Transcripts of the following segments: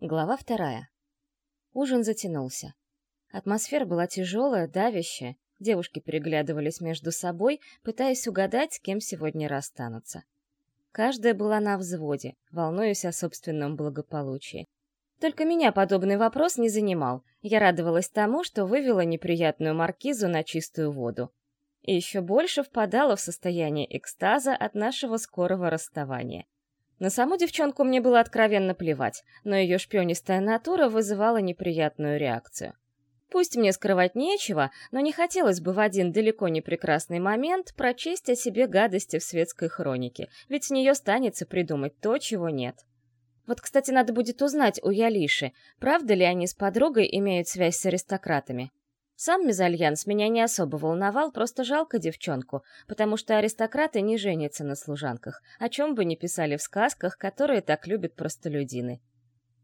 Глава вторая. Ужин затянулся. Атмосфера была тяжелая, давящая. Девушки переглядывались между собой, пытаясь угадать, с кем сегодня расстанутся. Каждая была на взводе, волнуясь о собственном благополучии. Только меня подобный вопрос не занимал. Я радовалась тому, что вывела неприятную маркизу на чистую воду. И еще больше впадала в состояние экстаза от нашего скорого расставания. На саму девчонку мне было откровенно плевать, но ее шпионистая натура вызывала неприятную реакцию. Пусть мне скрывать нечего, но не хотелось бы в один далеко не прекрасный момент прочесть о себе гадости в светской хронике, ведь с нее станется придумать то, чего нет. Вот, кстати, надо будет узнать у Ялиши, правда ли они с подругой имеют связь с аристократами. Сам мезальянс меня не особо волновал, просто жалко девчонку, потому что аристократы не женятся на служанках, о чем бы ни писали в сказках, которые так любят простолюдины.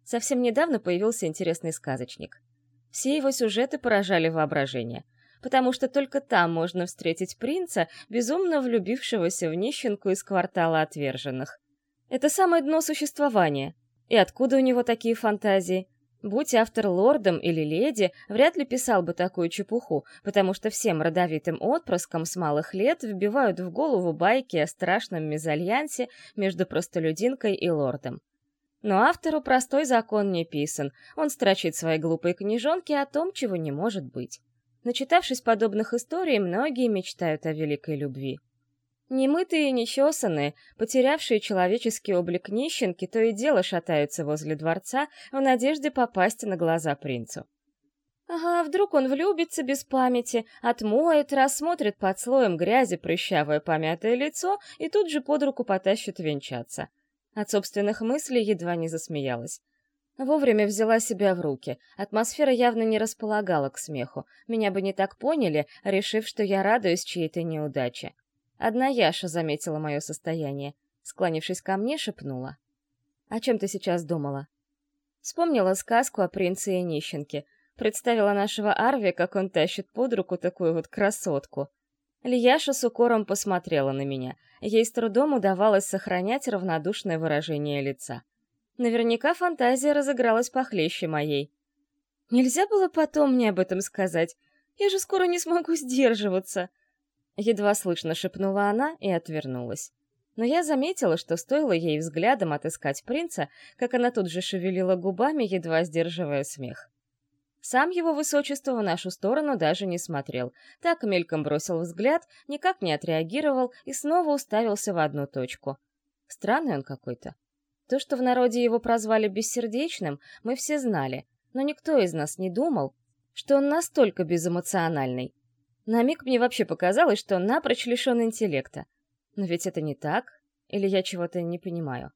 Совсем недавно появился интересный сказочник. Все его сюжеты поражали воображение, потому что только там можно встретить принца, безумно влюбившегося в нищенку из квартала отверженных. Это самое дно существования. И откуда у него такие фантазии? Будь автор лордом или леди, вряд ли писал бы такую чепуху, потому что всем родовитым отпрыскам с малых лет вбивают в голову байки о страшном мезальянсе между простолюдинкой и лордом. Но автору простой закон не писан, он строчит свои глупые книжонки о том, чего не может быть. Начитавшись подобных историй, многие мечтают о великой любви. Немытые и нечесанные, потерявшие человеческий облик нищенки, то и дело шатаются возле дворца в надежде попасть на глаза принцу. Ага, вдруг он влюбится без памяти, отмоет, рассмотрит под слоем грязи прыщавое помятое лицо и тут же под руку потащит венчаться. От собственных мыслей едва не засмеялась. Вовремя взяла себя в руки. Атмосфера явно не располагала к смеху. Меня бы не так поняли, решив, что я радуюсь чьей-то неудаче. Одна Яша заметила мое состояние. Склонившись ко мне, шепнула. «О чем ты сейчас думала?» Вспомнила сказку о принце и нищенке. Представила нашего Арви, как он тащит под руку такую вот красотку. Лияша с укором посмотрела на меня. Ей с трудом удавалось сохранять равнодушное выражение лица. Наверняка фантазия разыгралась похлеще моей. Нельзя было потом мне об этом сказать. Я же скоро не смогу сдерживаться. Едва слышно шепнула она и отвернулась. Но я заметила, что стоило ей взглядом отыскать принца, как она тут же шевелила губами, едва сдерживая смех. Сам его высочество в нашу сторону даже не смотрел. Так мельком бросил взгляд, никак не отреагировал и снова уставился в одну точку. Странный он какой-то. То, что в народе его прозвали бессердечным, мы все знали, но никто из нас не думал, что он настолько безэмоциональный. На миг мне вообще показалось, что он напрочь лишен интеллекта. Но ведь это не так. Или я чего-то не понимаю?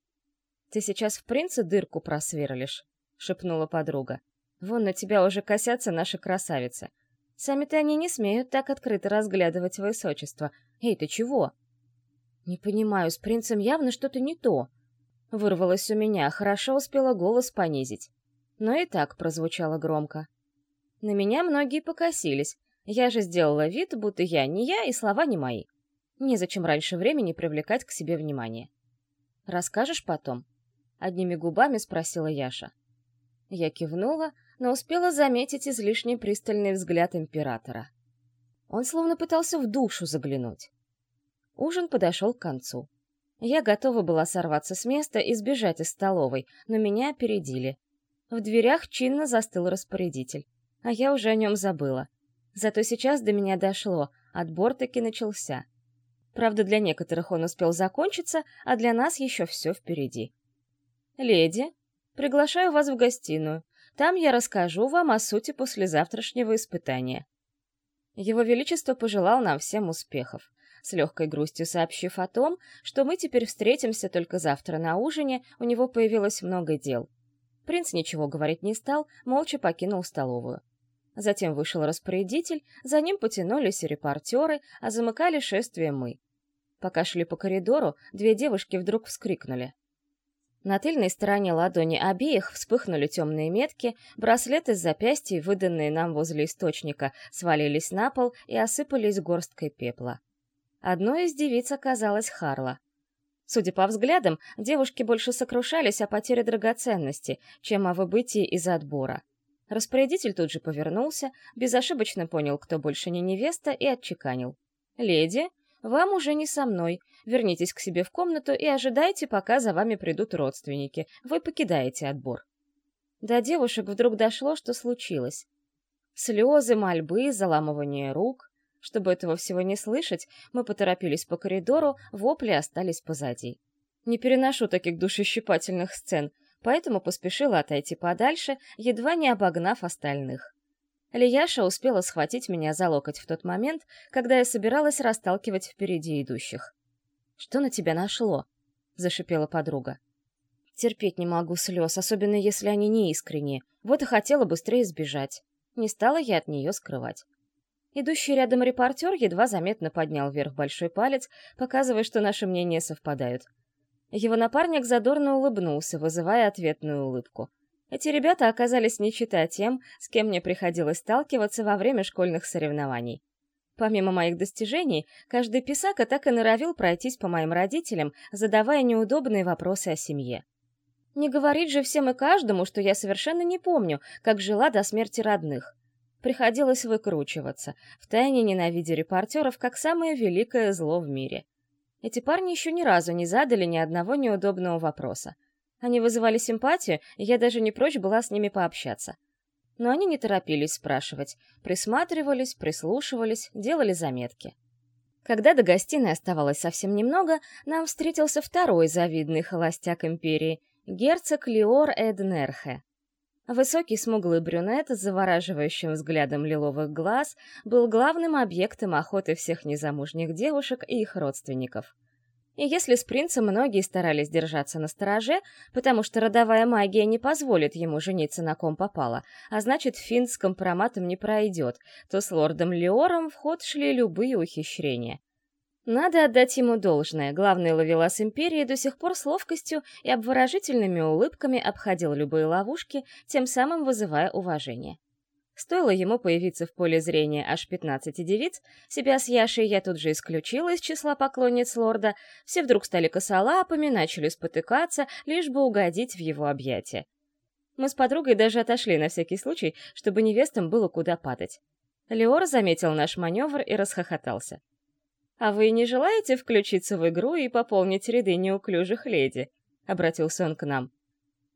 «Ты сейчас в принца дырку просверлишь?» — шепнула подруга. «Вон на тебя уже косятся наши красавицы. Сами-то они не смеют так открыто разглядывать высочество. Эй, ты чего?» «Не понимаю, с принцем явно что-то не то». Вырвалось у меня, хорошо успела голос понизить. Но и так прозвучало громко. На меня многие покосились, я же сделала вид, будто я не я и слова не мои. Незачем раньше времени привлекать к себе внимание. «Расскажешь потом?» — одними губами спросила Яша. Я кивнула, но успела заметить излишне пристальный взгляд императора. Он словно пытался в душу заглянуть. Ужин подошел к концу. Я готова была сорваться с места и сбежать из столовой, но меня опередили. В дверях чинно застыл распорядитель, а я уже о нем забыла. Зато сейчас до меня дошло, отбор таки начался. Правда, для некоторых он успел закончиться, а для нас еще все впереди. «Леди, приглашаю вас в гостиную. Там я расскажу вам о сути послезавтрашнего испытания». Его Величество пожелал нам всем успехов, с легкой грустью сообщив о том, что мы теперь встретимся только завтра на ужине, у него появилось много дел. Принц ничего говорить не стал, молча покинул столовую. Затем вышел распорядитель, за ним потянулись репортеры, а замыкали шествие мы. Пока шли по коридору, две девушки вдруг вскрикнули. На тыльной стороне ладони обеих вспыхнули темные метки, браслеты с запястья, выданные нам возле источника, свалились на пол и осыпались горсткой пепла. Одной из девиц оказалась Харла. Судя по взглядам, девушки больше сокрушались о потере драгоценности, чем о выбытии из отбора. Распорядитель тут же повернулся, безошибочно понял, кто больше не невеста, и отчеканил. «Леди, вам уже не со мной. Вернитесь к себе в комнату и ожидайте, пока за вами придут родственники. Вы покидаете отбор». До девушек вдруг дошло, что случилось. Слезы, мольбы, заламывание рук. Чтобы этого всего не слышать, мы поторопились по коридору, вопли остались позади. Не переношу таких душещипательных сцен, поэтому поспешила отойти подальше, едва не обогнав остальных. Лияша успела схватить меня за локоть в тот момент, когда я собиралась расталкивать впереди идущих. «Что на тебя нашло?» — зашипела подруга. «Терпеть не могу слез, особенно если они не искренние. Вот и хотела быстрее сбежать. Не стала я от нее скрывать. Идущий рядом репортер едва заметно поднял вверх большой палец, показывая, что наши мнения совпадают. Его напарник задорно улыбнулся, вызывая ответную улыбку. Эти ребята оказались не чита тем, с кем мне приходилось сталкиваться во время школьных соревнований. Помимо моих достижений, каждый писака так и норовил пройтись по моим родителям, задавая неудобные вопросы о семье. Не говорить же всем и каждому, что я совершенно не помню, как жила до смерти родных. Приходилось выкручиваться, втайне ненавидя репортеров как самое великое зло в мире. Эти парни еще ни разу не задали ни одного неудобного вопроса. Они вызывали симпатию, и я даже не прочь была с ними пообщаться. Но они не торопились спрашивать, присматривались, прислушивались, делали заметки. Когда до гостиной оставалось совсем немного, нам встретился второй завидный холостяк империи, герцог Леор Эднерхе. Высокий смуглый брюнет с завораживающим взглядом лиловых глаз был главным объектом охоты всех незамужних девушек и их родственников. И если с принцем многие старались держаться на стороже, потому что родовая магия не позволит ему жениться на ком попало, а значит, финт с компроматом не пройдет, то с лордом Леором в ход шли любые ухищрения. Надо отдать ему должное, главный ловелас империи до сих пор с ловкостью и обворожительными улыбками обходил любые ловушки, тем самым вызывая уважение. Стоило ему появиться в поле зрения аж 15 девиц, себя с Яшей я тут же исключила из числа поклонниц лорда, все вдруг стали косолапами, начали спотыкаться, лишь бы угодить в его объятия. Мы с подругой даже отошли на всякий случай, чтобы невестам было куда падать. Леор заметил наш маневр и расхохотался. «А вы не желаете включиться в игру и пополнить ряды неуклюжих леди?» — обратился он к нам.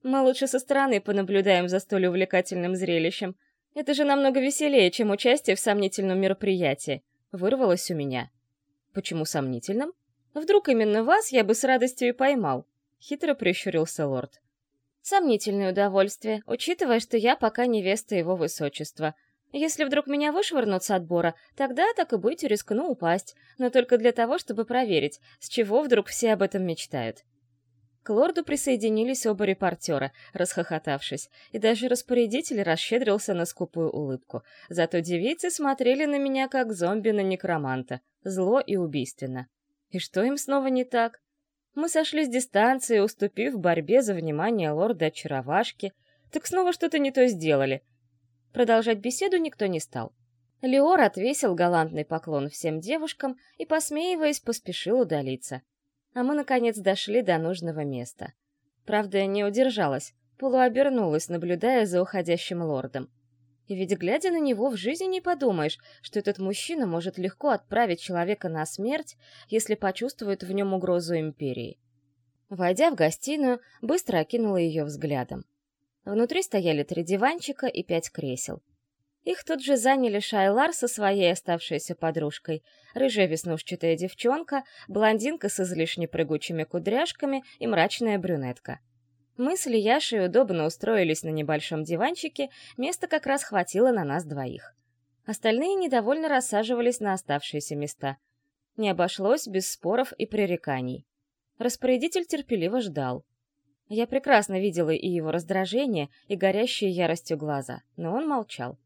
«Мы лучше со стороны понаблюдаем за столь увлекательным зрелищем. Это же намного веселее, чем участие в сомнительном мероприятии», — вырвалось у меня. «Почему сомнительном? Вдруг именно вас я бы с радостью и поймал?» — хитро прищурился лорд. «Сомнительное удовольствие, учитывая, что я пока невеста его высочества», если вдруг меня вышвырнут с отбора, тогда, так и быть, рискну упасть, но только для того, чтобы проверить, с чего вдруг все об этом мечтают. К лорду присоединились оба репортера, расхохотавшись, и даже распорядитель расщедрился на скупую улыбку. Зато девицы смотрели на меня, как зомби на некроманта, зло и убийственно. И что им снова не так? Мы сошли с дистанции, уступив борьбе за внимание лорда-очаровашки, так снова что-то не то сделали — Продолжать беседу никто не стал. Леор отвесил галантный поклон всем девушкам и, посмеиваясь, поспешил удалиться. А мы, наконец, дошли до нужного места. Правда, не удержалась, полуобернулась, наблюдая за уходящим лордом. И ведь, глядя на него, в жизни не подумаешь, что этот мужчина может легко отправить человека на смерть, если почувствует в нем угрозу империи. Войдя в гостиную, быстро окинула ее взглядом. Внутри стояли три диванчика и пять кресел. Их тут же заняли Шайлар со своей оставшейся подружкой, рыжая веснушчатая девчонка, блондинка с излишне прыгучими кудряшками и мрачная брюнетка. Мы с Ильяшей удобно устроились на небольшом диванчике, места как раз хватило на нас двоих. Остальные недовольно рассаживались на оставшиеся места. Не обошлось без споров и пререканий. Распорядитель терпеливо ждал. Я прекрасно видела и его раздражение, и горящие яростью глаза, но он молчал.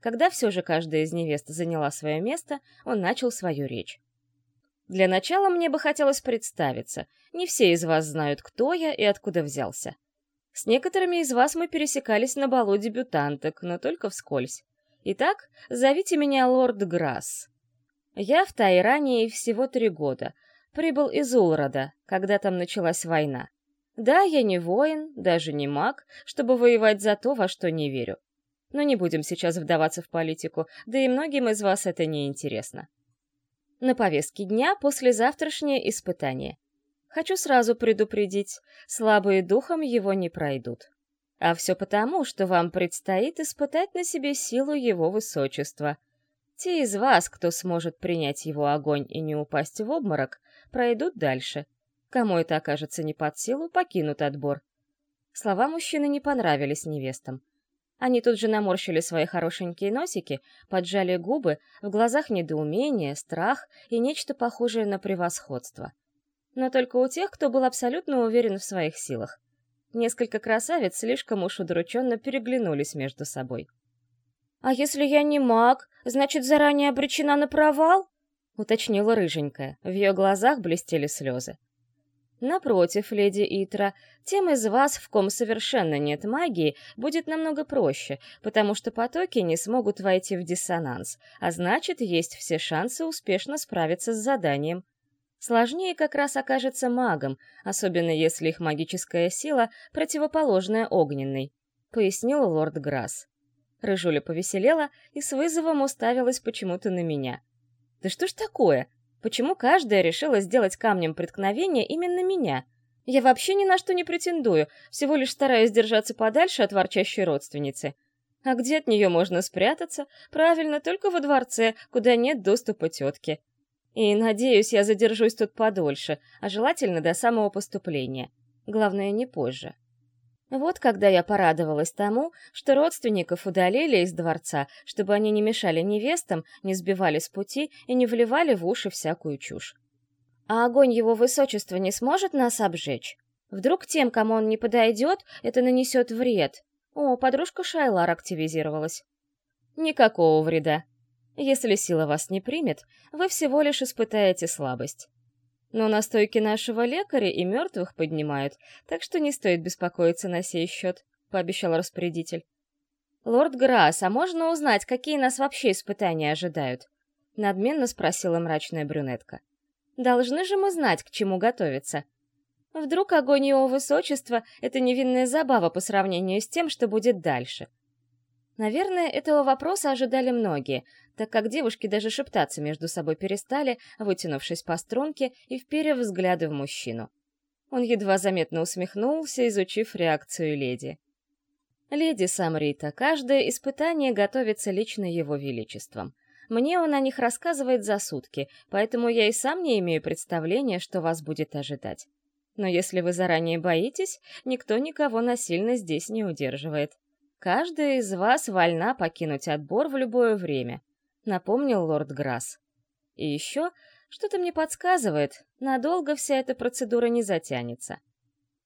Когда все же каждая из невест заняла свое место, он начал свою речь. Для начала мне бы хотелось представиться. Не все из вас знают, кто я и откуда взялся. С некоторыми из вас мы пересекались на балу дебютанток, но только вскользь. Итак, зовите меня лорд Грасс. Я в Тайране всего три года, Прибыл из Улрода, когда там началась война. Да, я не воин, даже не маг, чтобы воевать за то, во что не верю. Но не будем сейчас вдаваться в политику, да и многим из вас это не интересно. На повестке дня послезавтрашнее испытание. Хочу сразу предупредить, слабые духом его не пройдут. А все потому, что вам предстоит испытать на себе силу его высочества. Те из вас, кто сможет принять его огонь и не упасть в обморок, пройдут дальше. Кому это окажется не под силу, покинут отбор. Слова мужчины не понравились невестам. Они тут же наморщили свои хорошенькие носики, поджали губы, в глазах недоумение, страх и нечто похожее на превосходство. Но только у тех, кто был абсолютно уверен в своих силах. Несколько красавиц слишком уж удрученно переглянулись между собой. «А если я не маг, значит, заранее обречена на провал?» — уточнила рыженькая. В ее глазах блестели слезы. Напротив, леди Итра, тем из вас, в ком совершенно нет магии, будет намного проще, потому что потоки не смогут войти в диссонанс, а значит, есть все шансы успешно справиться с заданием. Сложнее как раз окажется магом, особенно если их магическая сила противоположная огненной, пояснил лорд Грасс. Рыжуля повеселела и с вызовом уставилась почему-то на меня. «Да что ж такое? Почему каждая решила сделать камнем преткновения именно меня? Я вообще ни на что не претендую, всего лишь стараюсь держаться подальше от ворчащей родственницы. А где от нее можно спрятаться? Правильно, только во дворце, куда нет доступа тетки. И, надеюсь, я задержусь тут подольше, а желательно до самого поступления. Главное, не позже. Вот когда я порадовалась тому, что родственников удалили из дворца, чтобы они не мешали невестам, не сбивали с пути и не вливали в уши всякую чушь. А огонь его высочества не сможет нас обжечь? Вдруг тем, кому он не подойдет, это нанесет вред? О, подружка Шайлар активизировалась. Никакого вреда. Если сила вас не примет, вы всего лишь испытаете слабость. Но настойки нашего лекаря и мертвых поднимают, так что не стоит беспокоиться на сей счет», — пообещал распорядитель. «Лорд Грасс, а можно узнать, какие нас вообще испытания ожидают?» — надменно спросила мрачная брюнетка. «Должны же мы знать, к чему готовиться. Вдруг огонь его высочества — это невинная забава по сравнению с тем, что будет дальше?» Наверное, этого вопроса ожидали многие, так как девушки даже шептаться между собой перестали, вытянувшись по струнке и вперев взгляды в мужчину. Он едва заметно усмехнулся, изучив реакцию леди. «Леди Самрита, каждое испытание готовится лично его величеством. Мне он о них рассказывает за сутки, поэтому я и сам не имею представления, что вас будет ожидать. Но если вы заранее боитесь, никто никого насильно здесь не удерживает. Каждая из вас вольна покинуть отбор в любое время», — напомнил лорд Грасс. «И еще что-то мне подсказывает, надолго вся эта процедура не затянется».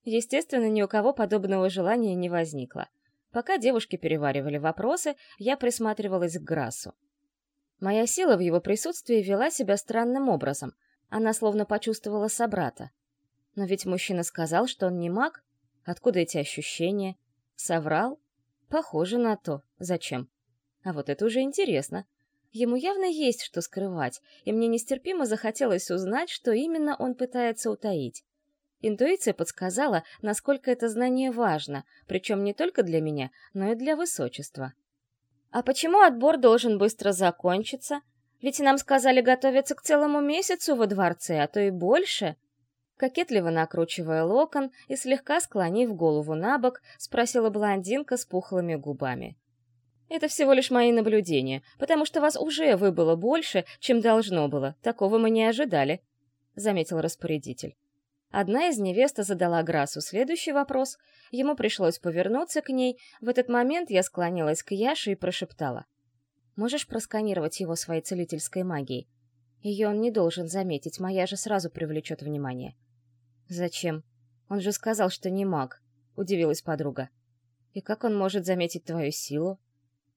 Естественно, ни у кого подобного желания не возникло. Пока девушки переваривали вопросы, я присматривалась к Грассу. Моя сила в его присутствии вела себя странным образом. Она словно почувствовала собрата. Но ведь мужчина сказал, что он не маг. Откуда эти ощущения? Соврал? Похоже на то. Зачем? А вот это уже интересно. Ему явно есть что скрывать, и мне нестерпимо захотелось узнать, что именно он пытается утаить. Интуиция подсказала, насколько это знание важно, причем не только для меня, но и для высочества. «А почему отбор должен быстро закончиться? Ведь нам сказали готовиться к целому месяцу во дворце, а то и больше», Кокетливо накручивая локон и слегка склонив голову на бок, спросила блондинка с пухлыми губами. «Это всего лишь мои наблюдения, потому что вас уже выбыло больше, чем должно было. Такого мы не ожидали», — заметил распорядитель. Одна из невест задала Грасу следующий вопрос. Ему пришлось повернуться к ней. В этот момент я склонилась к Яше и прошептала. «Можешь просканировать его своей целительской магией? Ее он не должен заметить, моя же сразу привлечет внимание». «Зачем? Он же сказал, что не маг», — удивилась подруга. «И как он может заметить твою силу?»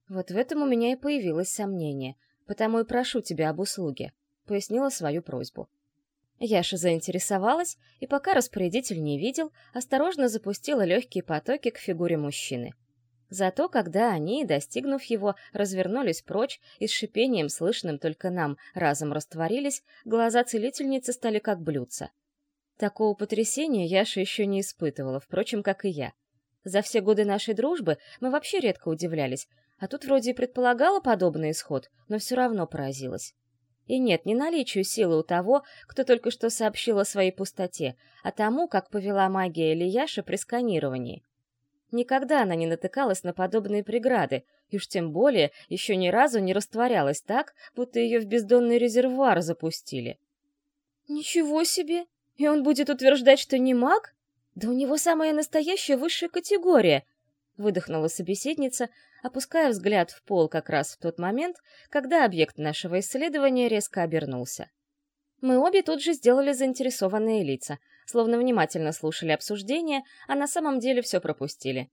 «Вот в этом у меня и появилось сомнение, потому и прошу тебя об услуге», — пояснила свою просьбу. Яша заинтересовалась, и пока распорядитель не видел, осторожно запустила легкие потоки к фигуре мужчины. Зато когда они, достигнув его, развернулись прочь и с шипением, слышным только нам, разом растворились, глаза целительницы стали как блюдца. Такого потрясения Яша еще не испытывала, впрочем, как и я. За все годы нашей дружбы мы вообще редко удивлялись, а тут вроде и предполагала подобный исход, но все равно поразилась. И нет, не наличию силы у того, кто только что сообщил о своей пустоте, а тому, как повела магия Ильяша при сканировании. Никогда она не натыкалась на подобные преграды, и уж тем более еще ни разу не растворялась так, будто ее в бездонный резервуар запустили. «Ничего себе! И он будет утверждать, что не маг? Да у него самая настоящая высшая категория!» выдохнула собеседница, опуская взгляд в пол как раз в тот момент, когда объект нашего исследования резко обернулся. Мы обе тут же сделали заинтересованные лица, словно внимательно слушали обсуждение, а на самом деле все пропустили.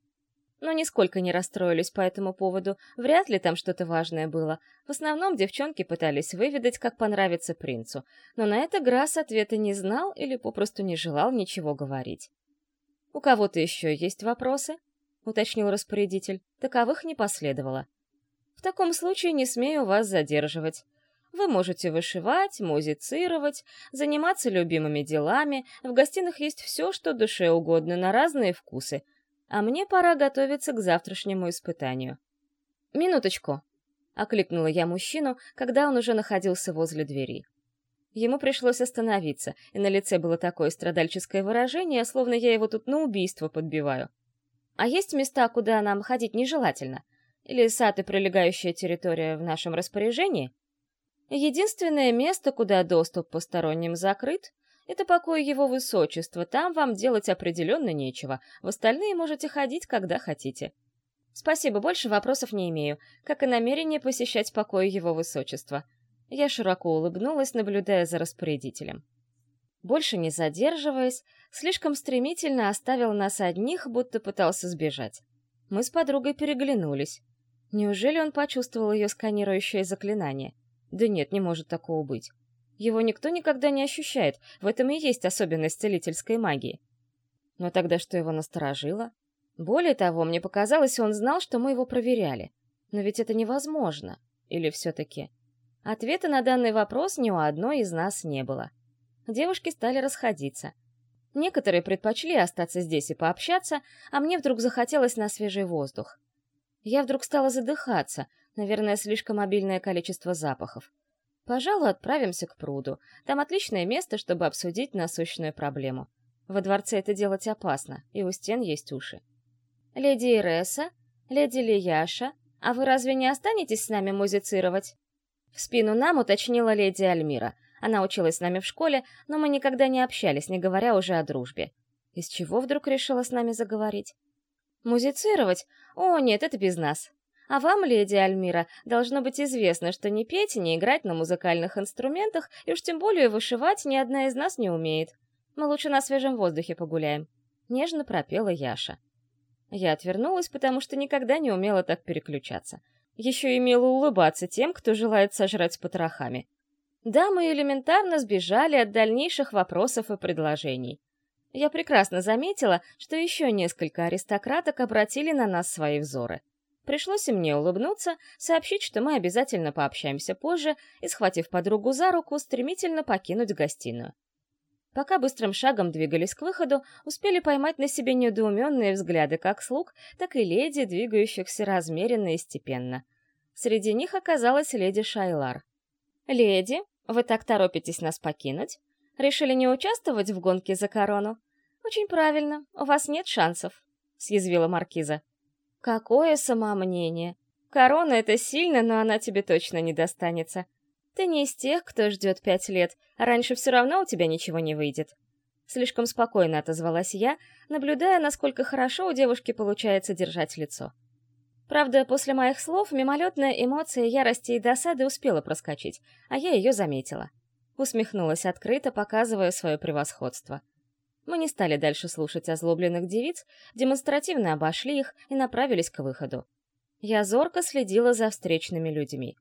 Но нисколько не расстроились по этому поводу, вряд ли там что-то важное было. В основном девчонки пытались выведать, как понравится принцу, но на это Грасс ответа не знал или попросту не желал ничего говорить. «У кого-то еще есть вопросы?» — уточнил распорядитель. Таковых не последовало. «В таком случае не смею вас задерживать. Вы можете вышивать, музицировать, заниматься любимыми делами, в гостиных есть все, что душе угодно, на разные вкусы. А мне пора готовиться к завтрашнему испытанию. «Минуточку!» — окликнула я мужчину, когда он уже находился возле двери. Ему пришлось остановиться, и на лице было такое страдальческое выражение, словно я его тут на убийство подбиваю. «А есть места, куда нам ходить нежелательно? Или сад и прилегающая территория в нашем распоряжении?» Единственное место, куда доступ посторонним закрыт, это покой его высочества, там вам делать определенно нечего, в остальные можете ходить, когда хотите. Спасибо, больше вопросов не имею, как и намерение посещать покой его высочества. Я широко улыбнулась, наблюдая за распорядителем. Больше не задерживаясь, слишком стремительно оставил нас одних, будто пытался сбежать. Мы с подругой переглянулись. Неужели он почувствовал ее сканирующее заклинание? Да нет, не может такого быть. Его никто никогда не ощущает, в этом и есть особенность целительской магии. Но тогда что его насторожило? Более того, мне показалось, он знал, что мы его проверяли. Но ведь это невозможно. Или все-таки? Ответа на данный вопрос ни у одной из нас не было. Девушки стали расходиться. Некоторые предпочли остаться здесь и пообщаться, а мне вдруг захотелось на свежий воздух. Я вдруг стала задыхаться, Наверное, слишком обильное количество запахов. Пожалуй, отправимся к пруду. Там отличное место, чтобы обсудить насущную проблему. Во дворце это делать опасно, и у стен есть уши. «Леди Иреса? Леди Лияша? А вы разве не останетесь с нами музицировать?» В спину нам уточнила леди Альмира. Она училась с нами в школе, но мы никогда не общались, не говоря уже о дружбе. Из чего вдруг решила с нами заговорить? «Музицировать? О, нет, это без нас. А вам, леди Альмира, должно быть известно, что ни петь, ни играть на музыкальных инструментах, и уж тем более вышивать ни одна из нас не умеет. Мы лучше на свежем воздухе погуляем. Нежно пропела Яша. Я отвернулась, потому что никогда не умела так переключаться. Еще и умела улыбаться тем, кто желает сожрать с потрохами. Да, мы элементарно сбежали от дальнейших вопросов и предложений. Я прекрасно заметила, что еще несколько аристократок обратили на нас свои взоры — Пришлось и мне улыбнуться, сообщить, что мы обязательно пообщаемся позже, и, схватив подругу за руку, стремительно покинуть гостиную. Пока быстрым шагом двигались к выходу, успели поймать на себе недоуменные взгляды как слуг, так и леди, двигающихся размеренно и степенно. Среди них оказалась леди Шайлар. «Леди, вы так торопитесь нас покинуть? Решили не участвовать в гонке за корону? Очень правильно, у вас нет шансов», — съязвила маркиза. Какое самомнение! Корона — это сильно, но она тебе точно не достанется. Ты не из тех, кто ждет пять лет, а раньше все равно у тебя ничего не выйдет. Слишком спокойно отозвалась я, наблюдая, насколько хорошо у девушки получается держать лицо. Правда, после моих слов мимолетная эмоция ярости и досады успела проскочить, а я ее заметила. Усмехнулась открыто, показывая свое превосходство. Мы не стали дальше слушать озлобленных девиц, демонстративно обошли их и направились к выходу. Я зорко следила за встречными людьми.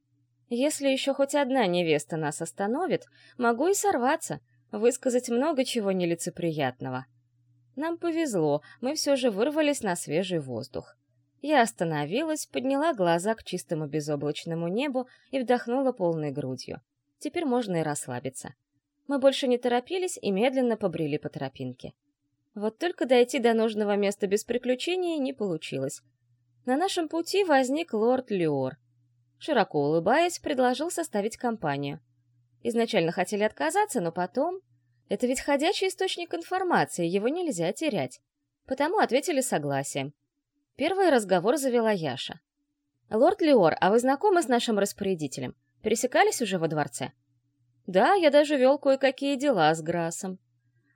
Если еще хоть одна невеста нас остановит, могу и сорваться, высказать много чего нелицеприятного. Нам повезло, мы все же вырвались на свежий воздух. Я остановилась, подняла глаза к чистому безоблачному небу и вдохнула полной грудью. Теперь можно и расслабиться. Мы больше не торопились и медленно побрели по тропинке. Вот только дойти до нужного места без приключений не получилось. На нашем пути возник лорд Леор. Широко улыбаясь, предложил составить компанию. Изначально хотели отказаться, но потом... Это ведь ходячий источник информации, его нельзя терять. Потому ответили согласием. Первый разговор завела Яша. «Лорд Леор, а вы знакомы с нашим распорядителем? Пересекались уже во дворце?» «Да, я даже вел кое-какие дела с Грасом.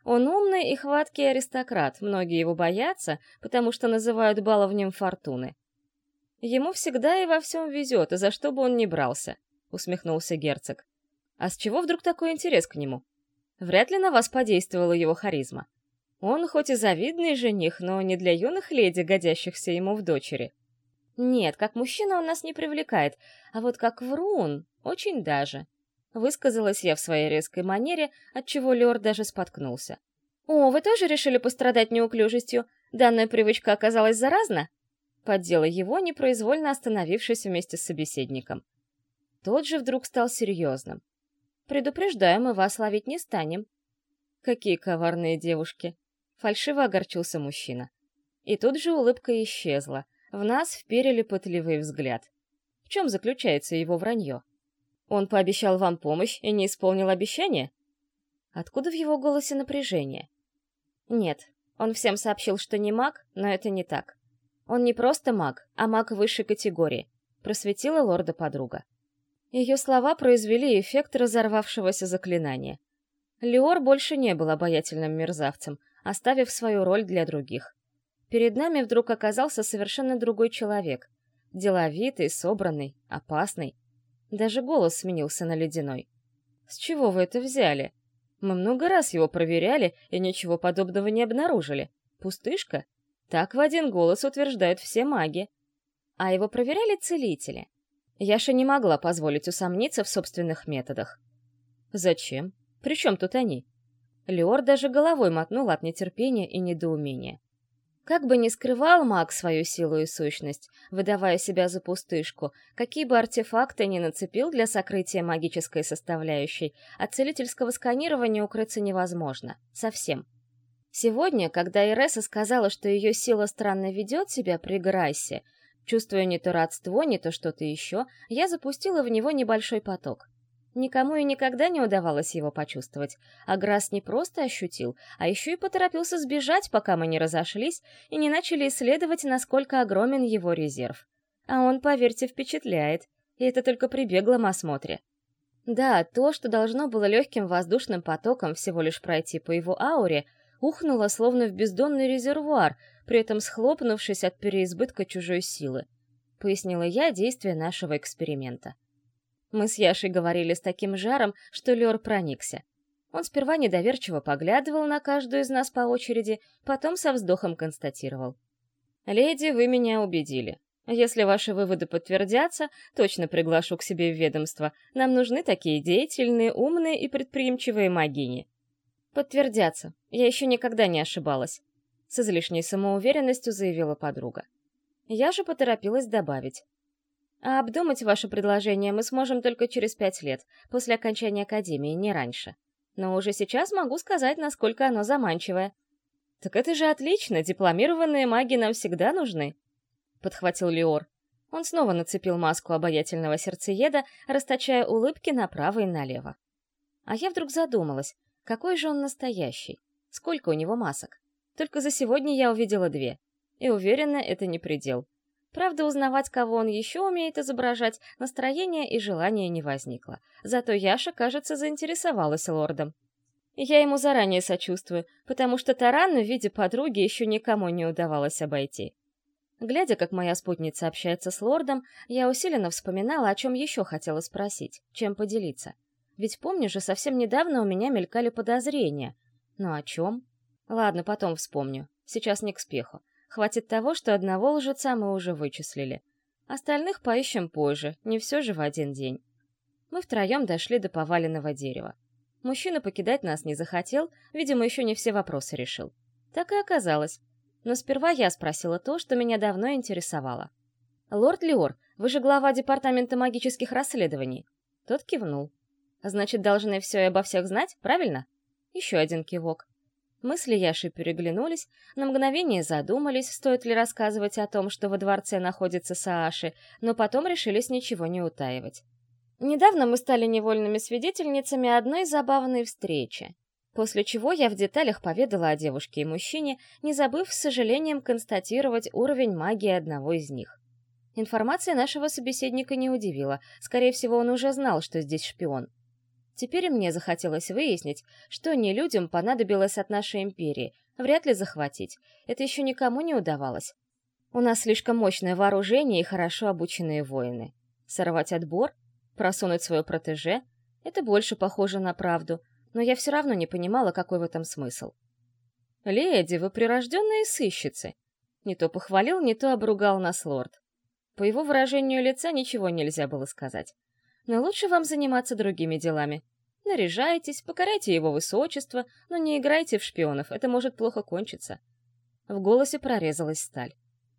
Он умный и хваткий аристократ, многие его боятся, потому что называют баловнем фортуны. Ему всегда и во всем везет, и за что бы он ни брался», — усмехнулся герцог. «А с чего вдруг такой интерес к нему? Вряд ли на вас подействовала его харизма. Он хоть и завидный жених, но не для юных леди, годящихся ему в дочери. Нет, как мужчина он нас не привлекает, а вот как врун — очень даже. Высказалась я в своей резкой манере, отчего Лёр даже споткнулся. «О, вы тоже решили пострадать неуклюжестью? Данная привычка оказалась заразна?» Поддела его, непроизвольно остановившись вместе с собеседником. Тот же вдруг стал серьезным. «Предупреждаю, мы вас ловить не станем». «Какие коварные девушки!» Фальшиво огорчился мужчина. И тут же улыбка исчезла. В нас вперили пытливый взгляд. В чем заключается его вранье? Он пообещал вам помощь и не исполнил обещание? Откуда в его голосе напряжение? Нет, он всем сообщил, что не маг, но это не так. Он не просто маг, а маг высшей категории, просветила лорда подруга. Ее слова произвели эффект разорвавшегося заклинания. Леор больше не был обаятельным мерзавцем, оставив свою роль для других. Перед нами вдруг оказался совершенно другой человек. Деловитый, собранный, опасный. Даже голос сменился на ледяной. «С чего вы это взяли? Мы много раз его проверяли и ничего подобного не обнаружили. Пустышка? Так в один голос утверждают все маги. А его проверяли целители. Яша не могла позволить усомниться в собственных методах. Зачем? При чем тут они? Леор даже головой мотнул от нетерпения и недоумения. Как бы ни скрывал маг свою силу и сущность, выдавая себя за пустышку, какие бы артефакты ни нацепил для сокрытия магической составляющей, от целительского сканирования укрыться невозможно. Совсем. Сегодня, когда Иреса сказала, что ее сила странно ведет себя при Грайсе, чувствуя не то родство, не то что-то еще, я запустила в него небольшой поток. Никому и никогда не удавалось его почувствовать, а Грасс не просто ощутил, а еще и поторопился сбежать, пока мы не разошлись и не начали исследовать, насколько огромен его резерв. А он, поверьте, впечатляет, и это только при беглом осмотре. Да, то, что должно было легким воздушным потоком всего лишь пройти по его ауре, ухнуло словно в бездонный резервуар, при этом схлопнувшись от переизбытка чужой силы, пояснила я действие нашего эксперимента. Мы с Яшей говорили с таким жаром, что Лёр проникся. Он сперва недоверчиво поглядывал на каждую из нас по очереди, потом со вздохом констатировал. «Леди, вы меня убедили. Если ваши выводы подтвердятся, точно приглашу к себе в ведомство. Нам нужны такие деятельные, умные и предприимчивые магини». «Подтвердятся. Я еще никогда не ошибалась», — с излишней самоуверенностью заявила подруга. Я же поторопилась добавить. А обдумать ваше предложение мы сможем только через пять лет, после окончания академии, не раньше. Но уже сейчас могу сказать, насколько оно заманчивое. Так это же отлично, дипломированные маги нам всегда нужны, подхватил Леор. Он снова нацепил маску обаятельного сердцееда, расточая улыбки направо и налево. А я вдруг задумалась, какой же он настоящий? Сколько у него масок? Только за сегодня я увидела две. И уверена, это не предел. Правда, узнавать, кого он еще умеет изображать, настроения и желания не возникло. Зато Яша, кажется, заинтересовалась лордом. Я ему заранее сочувствую, потому что Тарану в виде подруги еще никому не удавалось обойти. Глядя, как моя спутница общается с лордом, я усиленно вспоминала, о чем еще хотела спросить, чем поделиться. Ведь помню же, совсем недавно у меня мелькали подозрения. Но о чем? Ладно, потом вспомню. Сейчас не к спеху. Хватит того, что одного лжеца мы уже вычислили. Остальных поищем позже, не все же в один день. Мы втроем дошли до поваленного дерева. Мужчина покидать нас не захотел, видимо, еще не все вопросы решил. Так и оказалось. Но сперва я спросила то, что меня давно интересовало. «Лорд Леор, вы же глава департамента магических расследований». Тот кивнул. «Значит, должны все и обо всех знать, правильно?» Еще один кивок. Мысли Яши переглянулись, на мгновение задумались, стоит ли рассказывать о том, что во дворце находится Сааши, но потом решились ничего не утаивать. Недавно мы стали невольными свидетельницами одной забавной встречи, после чего я в деталях поведала о девушке и мужчине, не забыв с сожалением констатировать уровень магии одного из них. Информация нашего собеседника не удивила, скорее всего, он уже знал, что здесь шпион. Теперь мне захотелось выяснить, что не людям понадобилось от нашей империи, вряд ли захватить. Это еще никому не удавалось. У нас слишком мощное вооружение и хорошо обученные воины. Сорвать отбор? Просунуть свое протеже? Это больше похоже на правду, но я все равно не понимала, какой в этом смысл. «Леди, вы прирожденные сыщицы!» Не то похвалил, не то обругал нас лорд. По его выражению лица ничего нельзя было сказать но лучше вам заниматься другими делами. Наряжайтесь, покоряйте его высочество, но не играйте в шпионов, это может плохо кончиться. В голосе прорезалась сталь.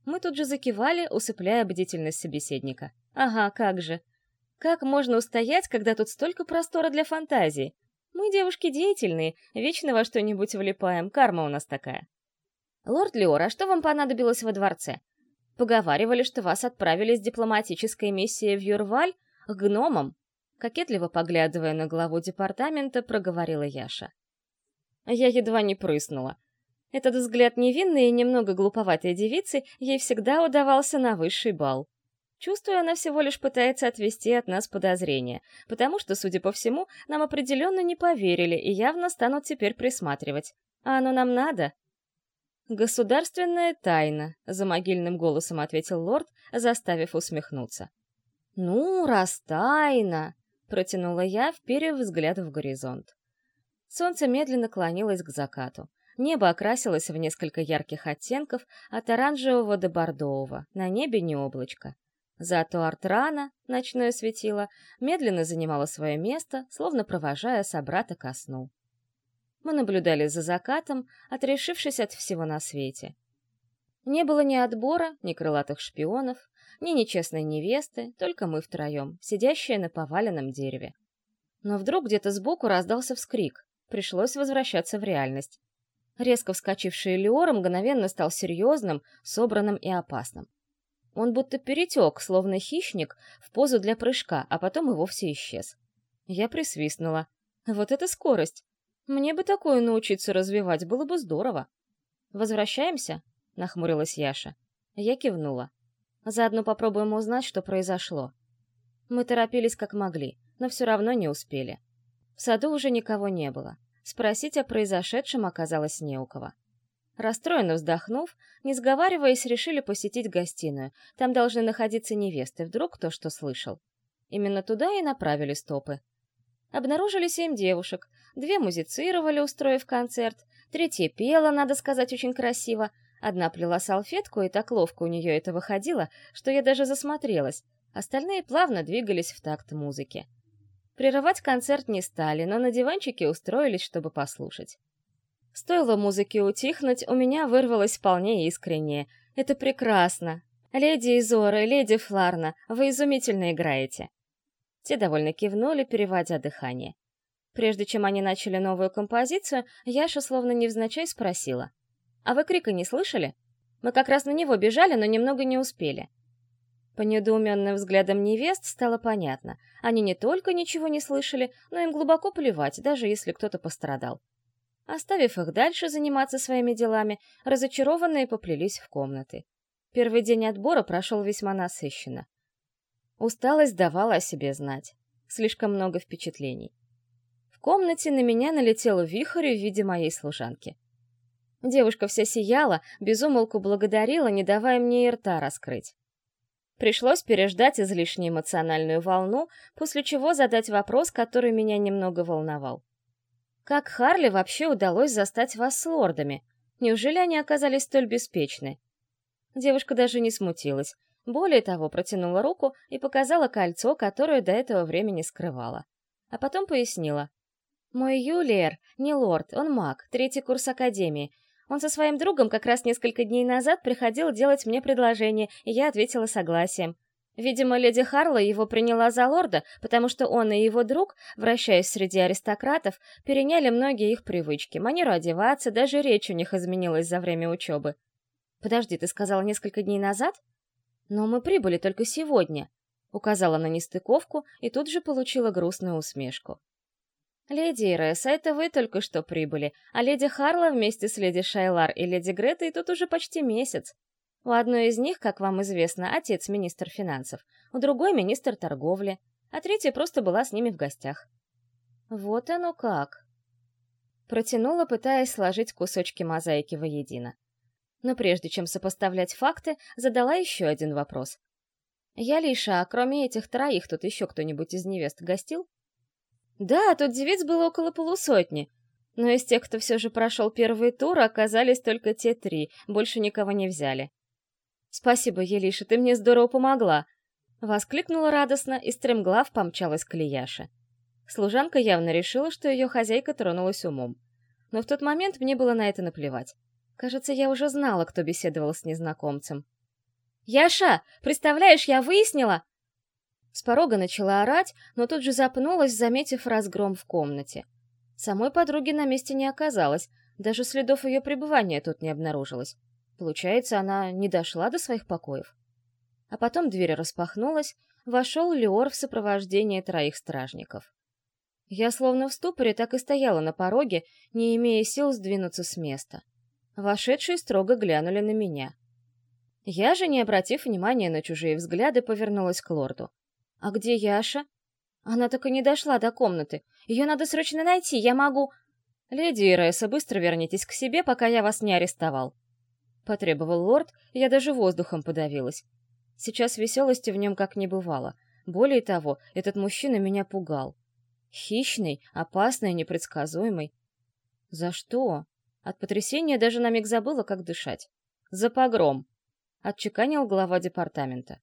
Мы тут же закивали, усыпляя бдительность собеседника. Ага, как же. Как можно устоять, когда тут столько простора для фантазии? Мы девушки деятельные, вечно во что-нибудь влипаем, карма у нас такая. Лорд Леор, а что вам понадобилось во дворце? Поговаривали, что вас отправили с дипломатической миссией в Юрваль, к гномам, кокетливо поглядывая на главу департамента, проговорила Яша. Я едва не прыснула. Этот взгляд невинной и немного глуповатой девицы ей всегда удавался на высший бал. Чувствую, она всего лишь пытается отвести от нас подозрения, потому что, судя по всему, нам определенно не поверили и явно станут теперь присматривать. А оно нам надо? «Государственная тайна», — за могильным голосом ответил лорд, заставив усмехнуться. «Ну, раз тайна!» — протянула я, вперев взгляд в горизонт. Солнце медленно клонилось к закату. Небо окрасилось в несколько ярких оттенков, от оранжевого до бордового, на небе не облачко. Зато Артрана, ночное светило, медленно занимала свое место, словно провожая собрата ко сну. Мы наблюдали за закатом, отрешившись от всего на свете. Не было ни отбора, ни крылатых шпионов, ни нечестной невесты, только мы втроем, сидящие на поваленном дереве. Но вдруг где-то сбоку раздался вскрик. Пришлось возвращаться в реальность. Резко вскочивший Леор мгновенно стал серьезным, собранным и опасным. Он будто перетек, словно хищник, в позу для прыжка, а потом и вовсе исчез. Я присвистнула. Вот это скорость! Мне бы такое научиться развивать, было бы здорово. «Возвращаемся?» — нахмурилась Яша. Я кивнула. Заодно попробуем узнать, что произошло. Мы торопились как могли, но все равно не успели. В саду уже никого не было. Спросить о произошедшем оказалось не у кого. Расстроенно вздохнув, не сговариваясь, решили посетить гостиную. Там должны находиться невесты, вдруг кто что слышал. Именно туда и направили стопы. Обнаружили семь девушек. Две музицировали, устроив концерт. Третья пела, надо сказать, очень красиво. Одна плела салфетку, и так ловко у нее это выходило, что я даже засмотрелась. Остальные плавно двигались в такт музыки. Прерывать концерт не стали, но на диванчике устроились, чтобы послушать. Стоило музыке утихнуть, у меня вырвалось вполне искреннее. Это прекрасно. Леди Изора, леди Фларна, вы изумительно играете. Те довольно кивнули, переводя дыхание. Прежде чем они начали новую композицию, Яша словно невзначай спросила. А вы крика не слышали? Мы как раз на него бежали, но немного не успели. По недоуменным взглядам невест стало понятно. Они не только ничего не слышали, но им глубоко плевать, даже если кто-то пострадал. Оставив их дальше заниматься своими делами, разочарованные поплелись в комнаты. Первый день отбора прошел весьма насыщенно. Усталость давала о себе знать. Слишком много впечатлений. В комнате на меня налетел вихрь в виде моей служанки — Девушка вся сияла, безумолку благодарила, не давая мне и рта раскрыть. Пришлось переждать излишне эмоциональную волну, после чего задать вопрос, который меня немного волновал. Как Харли вообще удалось застать вас с лордами? Неужели они оказались столь беспечны? Девушка даже не смутилась. Более того, протянула руку и показала кольцо, которое до этого времени скрывала. А потом пояснила. «Мой Юлиер не лорд, он маг, третий курс Академии. Он со своим другом как раз несколько дней назад приходил делать мне предложение, и я ответила согласием. Видимо, леди Харла его приняла за лорда, потому что он и его друг, вращаясь среди аристократов, переняли многие их привычки, манеру одеваться, даже речь у них изменилась за время учебы. «Подожди, ты сказала несколько дней назад?» «Но мы прибыли только сегодня», — указала на нестыковку и тут же получила грустную усмешку. «Леди Иреса, это вы только что прибыли, а леди Харла вместе с леди Шайлар и леди Гретой тут уже почти месяц. У одной из них, как вам известно, отец министр финансов, у другой министр торговли, а третья просто была с ними в гостях. Вот оно как. Протянула, пытаясь сложить кусочки мозаики воедино. Но прежде чем сопоставлять факты, задала еще один вопрос. «Я Лиша, а кроме этих троих тут еще кто-нибудь из невест гостил?» «Да, тут девиц было около полусотни», но из тех, кто все же прошел первый тур, оказались только те три, больше никого не взяли. «Спасибо, Елиша, ты мне здорово помогла!» Воскликнула радостно и стремглав помчалась к Лияше. Служанка явно решила, что ее хозяйка тронулась умом. Но в тот момент мне было на это наплевать. Кажется, я уже знала, кто беседовал с незнакомцем. «Яша, представляешь, я выяснила!» С порога начала орать, но тут же запнулась, заметив разгром в комнате. Самой подруги на месте не оказалось, даже следов ее пребывания тут не обнаружилось. Получается, она не дошла до своих покоев. А потом дверь распахнулась, вошел Леор в сопровождении троих стражников. Я словно в ступоре так и стояла на пороге, не имея сил сдвинуться с места. Вошедшие строго глянули на меня. Я же, не обратив внимания на чужие взгляды, повернулась к лорду. «А где Яша?» «Она так и не дошла до комнаты. Ее надо срочно найти, я могу...» «Леди Иреса, быстро вернитесь к себе, пока я вас не арестовал», потребовал лорд, я даже воздухом подавилась. Сейчас веселости в нем как не бывало. Более того, этот мужчина меня пугал. Хищный, опасный, непредсказуемый. За что? От потрясения даже на миг забыла, как дышать. За погром. Отчеканил глава департамента.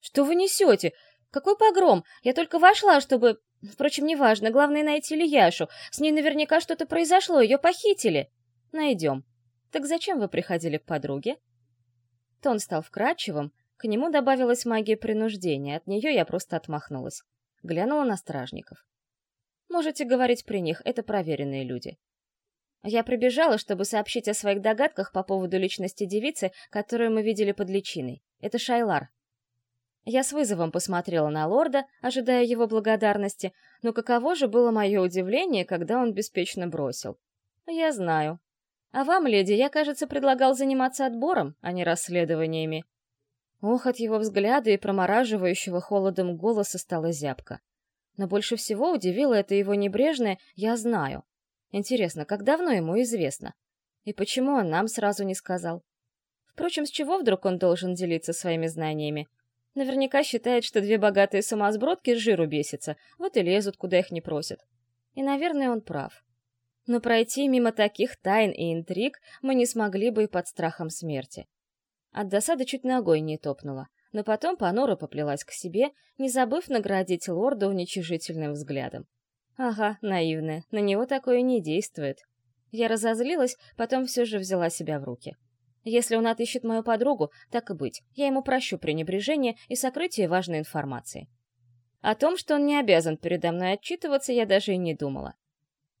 Что вы несете? Какой погром? Я только вошла, чтобы... Впрочем, неважно, главное найти Лияшу. С ней наверняка что-то произошло, ее похитили. Найдем. «Так зачем вы приходили к подруге?» Тон стал вкрадчивым, к нему добавилась магия принуждения, от нее я просто отмахнулась. Глянула на стражников. «Можете говорить при них, это проверенные люди». Я прибежала, чтобы сообщить о своих догадках по поводу личности девицы, которую мы видели под личиной. Это Шайлар. Я с вызовом посмотрела на лорда, ожидая его благодарности, но каково же было мое удивление, когда он беспечно бросил. «Я знаю, а вам, леди, я, кажется, предлагал заниматься отбором, а не расследованиями. Ох, от его взгляда и промораживающего холодом голоса стала зябко. Но больше всего удивило это его небрежное «я знаю». Интересно, как давно ему известно? И почему он нам сразу не сказал? Впрочем, с чего вдруг он должен делиться своими знаниями? Наверняка считает, что две богатые сумасбродки с жиру бесятся, вот и лезут, куда их не просят. И, наверное, он прав но пройти мимо таких тайн и интриг мы не смогли бы и под страхом смерти. От досады чуть ногой не топнула, но потом понуро поплелась к себе, не забыв наградить лорда уничижительным взглядом. Ага, наивная, на него такое не действует. Я разозлилась, потом все же взяла себя в руки. Если он отыщет мою подругу, так и быть, я ему прощу пренебрежение и сокрытие важной информации. О том, что он не обязан передо мной отчитываться, я даже и не думала.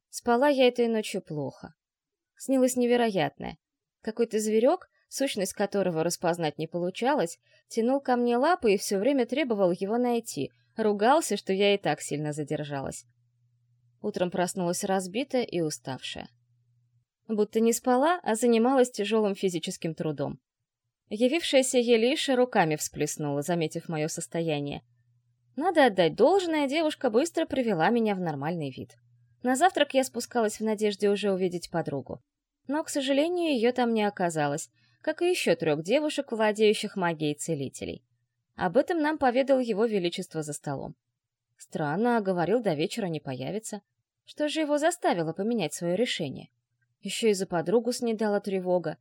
Спала я этой ночью плохо. Снилось невероятное. Какой-то зверек, сущность которого распознать не получалось, тянул ко мне лапы и все время требовал его найти, ругался, что я и так сильно задержалась. Утром проснулась разбитая и уставшая. Будто не спала, а занималась тяжелым физическим трудом. Явившаяся Елиша руками всплеснула, заметив мое состояние. Надо отдать должное, девушка быстро привела меня в нормальный вид. На завтрак я спускалась в надежде уже увидеть подругу. Но, к сожалению, ее там не оказалось, как и еще трех девушек, владеющих магией целителей. Об этом нам поведал его величество за столом. Странно, говорил, до вечера не появится. Что же его заставило поменять свое решение? Еще и за подругу снедала тревога.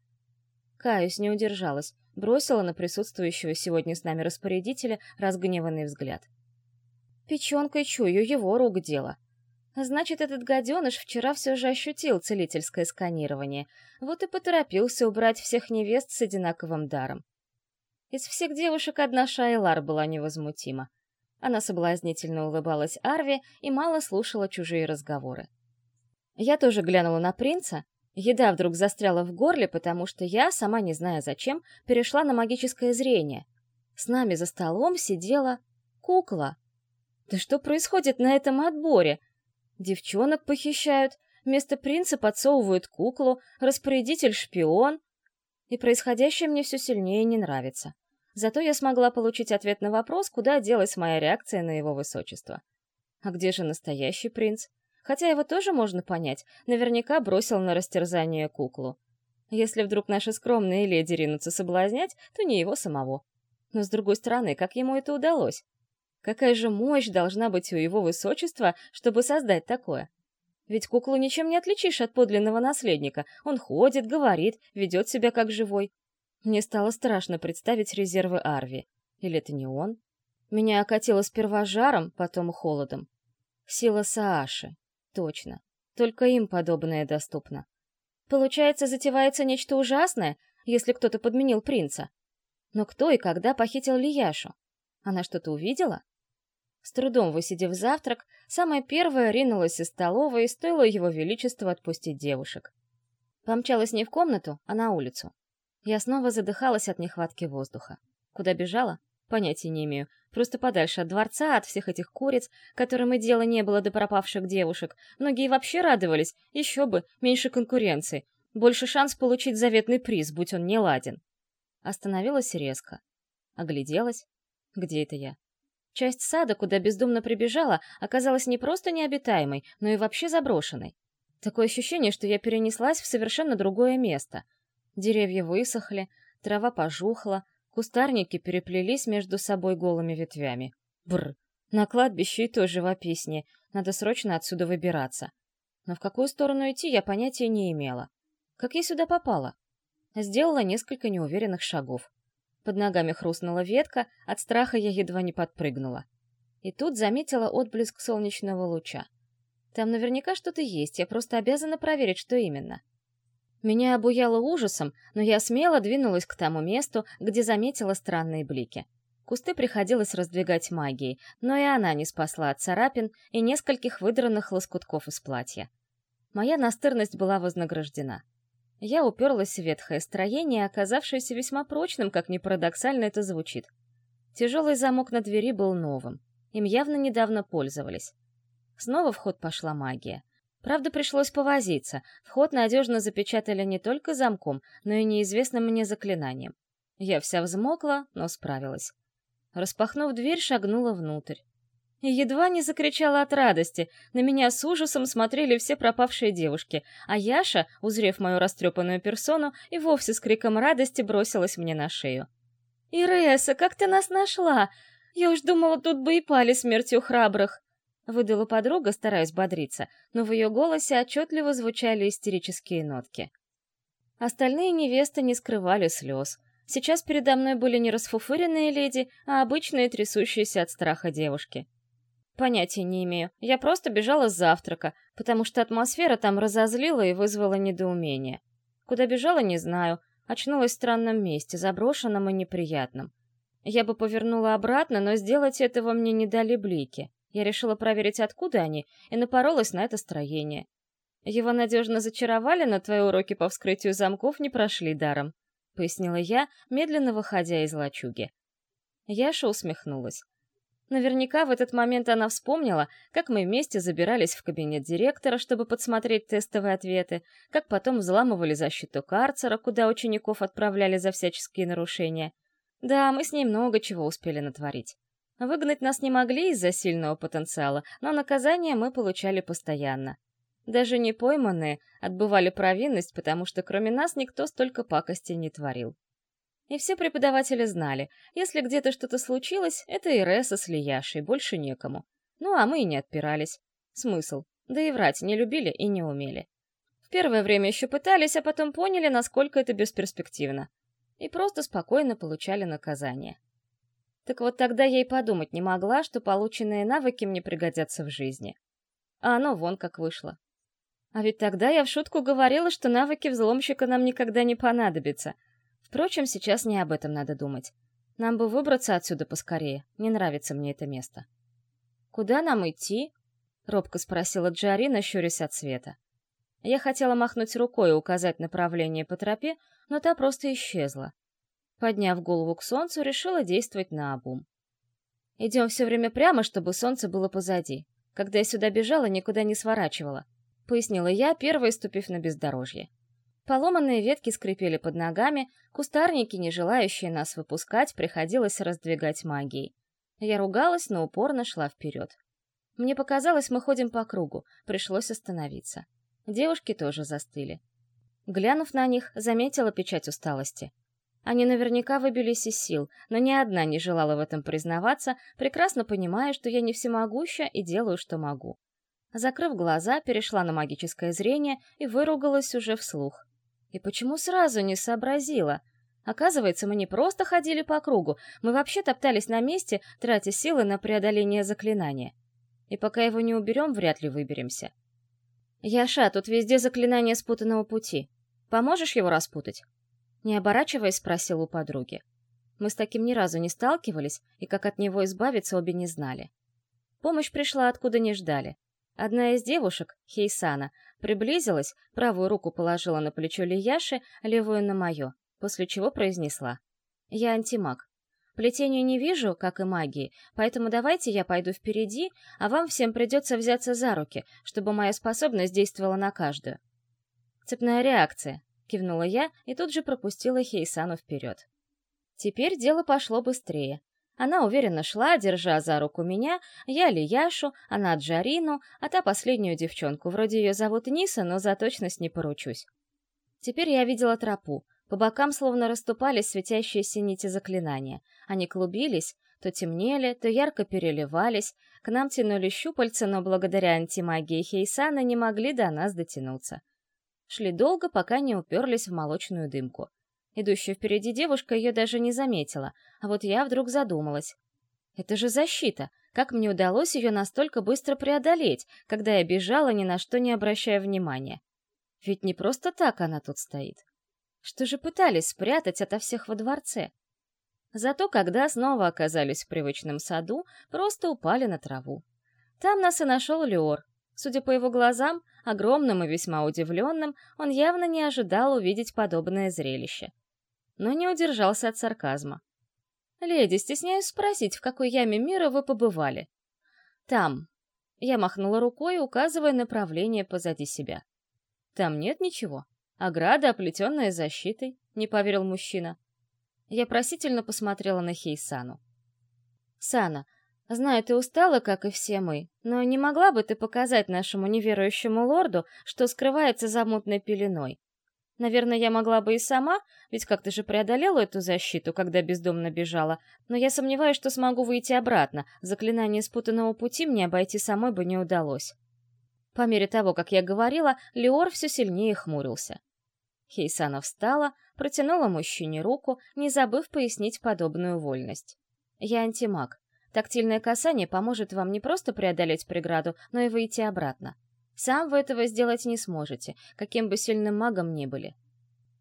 Каюсь, не удержалась, бросила на присутствующего сегодня с нами распорядителя разгневанный взгляд. Печенкой чую его рук дело. Значит, этот гаденыш вчера все же ощутил целительское сканирование, вот и поторопился убрать всех невест с одинаковым даром. Из всех девушек одна Шайлар была невозмутима. Она соблазнительно улыбалась Арви и мало слушала чужие разговоры. Я тоже глянула на принца. Еда вдруг застряла в горле, потому что я, сама не зная зачем, перешла на магическое зрение. С нами за столом сидела кукла. Да что происходит на этом отборе? Девчонок похищают, вместо принца подсовывают куклу, распорядитель шпион. И происходящее мне все сильнее не нравится. Зато я смогла получить ответ на вопрос, куда делась моя реакция на его высочество. А где же настоящий принц? Хотя его тоже можно понять, наверняка бросил на растерзание куклу. Если вдруг наши скромные леди ринутся соблазнять, то не его самого. Но с другой стороны, как ему это удалось? Какая же мощь должна быть у его высочества, чтобы создать такое? Ведь куклу ничем не отличишь от подлинного наследника. Он ходит, говорит, ведет себя как живой. Мне стало страшно представить резервы Арви. Или это не он? Меня окатило сперва жаром, потом холодом. Сила Сааши. Точно. Только им подобное доступно. Получается, затевается нечто ужасное, если кто-то подменил принца. Но кто и когда похитил Лияшу? Она что-то увидела? С трудом высидев завтрак, самая первая ринулась из столовой и стоило его величеству отпустить девушек. Помчалась не в комнату, а на улицу. Я снова задыхалась от нехватки воздуха. Куда бежала? Понятия не имею. Просто подальше от дворца, от всех этих куриц, которым и дела не было до пропавших девушек. Многие вообще радовались. Еще бы, меньше конкуренции. Больше шанс получить заветный приз, будь он не ладен. Остановилась резко. Огляделась. Где это я? Часть сада, куда бездумно прибежала, оказалась не просто необитаемой, но и вообще заброшенной. Такое ощущение, что я перенеслась в совершенно другое место — Деревья высохли, трава пожухла, кустарники переплелись между собой голыми ветвями. Бр. На кладбище и то живописнее, надо срочно отсюда выбираться. Но в какую сторону идти, я понятия не имела. Как я сюда попала? Сделала несколько неуверенных шагов. Под ногами хрустнула ветка, от страха я едва не подпрыгнула. И тут заметила отблеск солнечного луча. Там наверняка что-то есть, я просто обязана проверить, что именно. Меня обуяло ужасом, но я смело двинулась к тому месту, где заметила странные блики. Кусты приходилось раздвигать магией, но и она не спасла от царапин и нескольких выдранных лоскутков из платья. Моя настырность была вознаграждена. Я уперлась в ветхое строение, оказавшееся весьма прочным, как ни парадоксально это звучит. Тяжелый замок на двери был новым. Им явно недавно пользовались. Снова в ход пошла магия. Правда, пришлось повозиться. Вход надежно запечатали не только замком, но и неизвестным мне заклинанием. Я вся взмокла, но справилась. Распахнув дверь, шагнула внутрь. И едва не закричала от радости. На меня с ужасом смотрели все пропавшие девушки, а Яша, узрев мою растрепанную персону, и вовсе с криком радости бросилась мне на шею. «Иреса, как ты нас нашла? Я уж думала, тут бы и пали смертью храбрых!» Выдала подруга, стараясь бодриться, но в ее голосе отчетливо звучали истерические нотки. Остальные невесты не скрывали слез. Сейчас передо мной были не расфуфыренные леди, а обычные трясущиеся от страха девушки. Понятия не имею. Я просто бежала с завтрака, потому что атмосфера там разозлила и вызвала недоумение. Куда бежала, не знаю. Очнулась в странном месте, заброшенном и неприятном. Я бы повернула обратно, но сделать этого мне не дали блики. Я решила проверить, откуда они, и напоролась на это строение. Его надежно зачаровали, но твои уроки по вскрытию замков не прошли даром, — пояснила я, медленно выходя из лачуги. Яша усмехнулась. Наверняка в этот момент она вспомнила, как мы вместе забирались в кабинет директора, чтобы подсмотреть тестовые ответы, как потом взламывали защиту карцера, куда учеников отправляли за всяческие нарушения. Да, мы с ней много чего успели натворить. Выгнать нас не могли из-за сильного потенциала, но наказание мы получали постоянно. Даже не пойманные отбывали провинность, потому что кроме нас никто столько пакости не творил. И все преподаватели знали, если где-то что-то случилось, это Иреса с Лияшей, больше некому. Ну, а мы и не отпирались. Смысл? Да и врать не любили и не умели. В первое время еще пытались, а потом поняли, насколько это бесперспективно. И просто спокойно получали наказание. Так вот тогда я и подумать не могла, что полученные навыки мне пригодятся в жизни. а оно вон как вышло. А ведь тогда я в шутку говорила, что навыки взломщика нам никогда не понадобятся. Впрочем, сейчас не об этом надо думать. Нам бы выбраться отсюда поскорее. Не нравится мне это место. «Куда нам идти?» — робко спросила Джарина, щурясь от света. Я хотела махнуть рукой и указать направление по тропе, но та просто исчезла. Подняв голову к солнцу, решила действовать наобум. Идем все время прямо, чтобы солнце было позади. Когда я сюда бежала, никуда не сворачивала. Пояснила я, первой ступив на бездорожье. Поломанные ветки скрипели под ногами, кустарники, не желающие нас выпускать, приходилось раздвигать магией. Я ругалась, но упорно шла вперед. Мне показалось, мы ходим по кругу, пришлось остановиться. Девушки тоже застыли. Глянув на них, заметила печать усталости. Они наверняка выбились из сил, но ни одна не желала в этом признаваться, прекрасно понимая, что я не всемогуща и делаю, что могу. Закрыв глаза, перешла на магическое зрение и выругалась уже вслух. И почему сразу не сообразила? Оказывается, мы не просто ходили по кругу, мы вообще топтались на месте, тратя силы на преодоление заклинания. И пока его не уберем, вряд ли выберемся. «Яша, тут везде заклинание спутанного пути. Поможешь его распутать?» Не оборачиваясь, спросил у подруги. Мы с таким ни разу не сталкивались, и как от него избавиться обе не знали. Помощь пришла откуда не ждали. Одна из девушек, Хейсана, приблизилась, правую руку положила на плечо Лияши, левую на мое, после чего произнесла. «Я антимаг. Плетению не вижу, как и магии, поэтому давайте я пойду впереди, а вам всем придется взяться за руки, чтобы моя способность действовала на каждую». Цепная реакция, кивнула я и тут же пропустила Хейсану вперед. Теперь дело пошло быстрее. Она уверенно шла, держа за руку меня, я Лияшу, она Джарину, а та последнюю девчонку, вроде ее зовут Ниса, но за точность не поручусь. Теперь я видела тропу. По бокам словно расступались светящиеся нити заклинания. Они клубились, то темнели, то ярко переливались, к нам тянули щупальца, но благодаря антимагии Хейсана не могли до нас дотянуться. Шли долго, пока не уперлись в молочную дымку. Идущая впереди девушка ее даже не заметила, а вот я вдруг задумалась. Это же защита! Как мне удалось ее настолько быстро преодолеть, когда я бежала, ни на что не обращая внимания? Ведь не просто так она тут стоит. Что же пытались спрятать ото всех во дворце? Зато, когда снова оказались в привычном саду, просто упали на траву. Там нас и нашел Леор, Судя по его глазам, огромным и весьма удивленным, он явно не ожидал увидеть подобное зрелище. Но не удержался от сарказма. «Леди, стесняюсь спросить, в какой яме мира вы побывали?» «Там». Я махнула рукой, указывая направление позади себя. «Там нет ничего. Ограда, оплетенная защитой», — не поверил мужчина. Я просительно посмотрела на Хейсану. «Сана, Знаю, ты устала, как и все мы, но не могла бы ты показать нашему неверующему лорду, что скрывается за мутной пеленой? Наверное, я могла бы и сама, ведь как-то же преодолела эту защиту, когда бездомно бежала, но я сомневаюсь, что смогу выйти обратно, заклинание спутанного пути мне обойти самой бы не удалось. По мере того, как я говорила, Леор все сильнее хмурился. Хейсана встала, протянула мужчине руку, не забыв пояснить подобную вольность. Я антимаг. Тактильное касание поможет вам не просто преодолеть преграду, но и выйти обратно. Сам вы этого сделать не сможете, каким бы сильным магом ни были.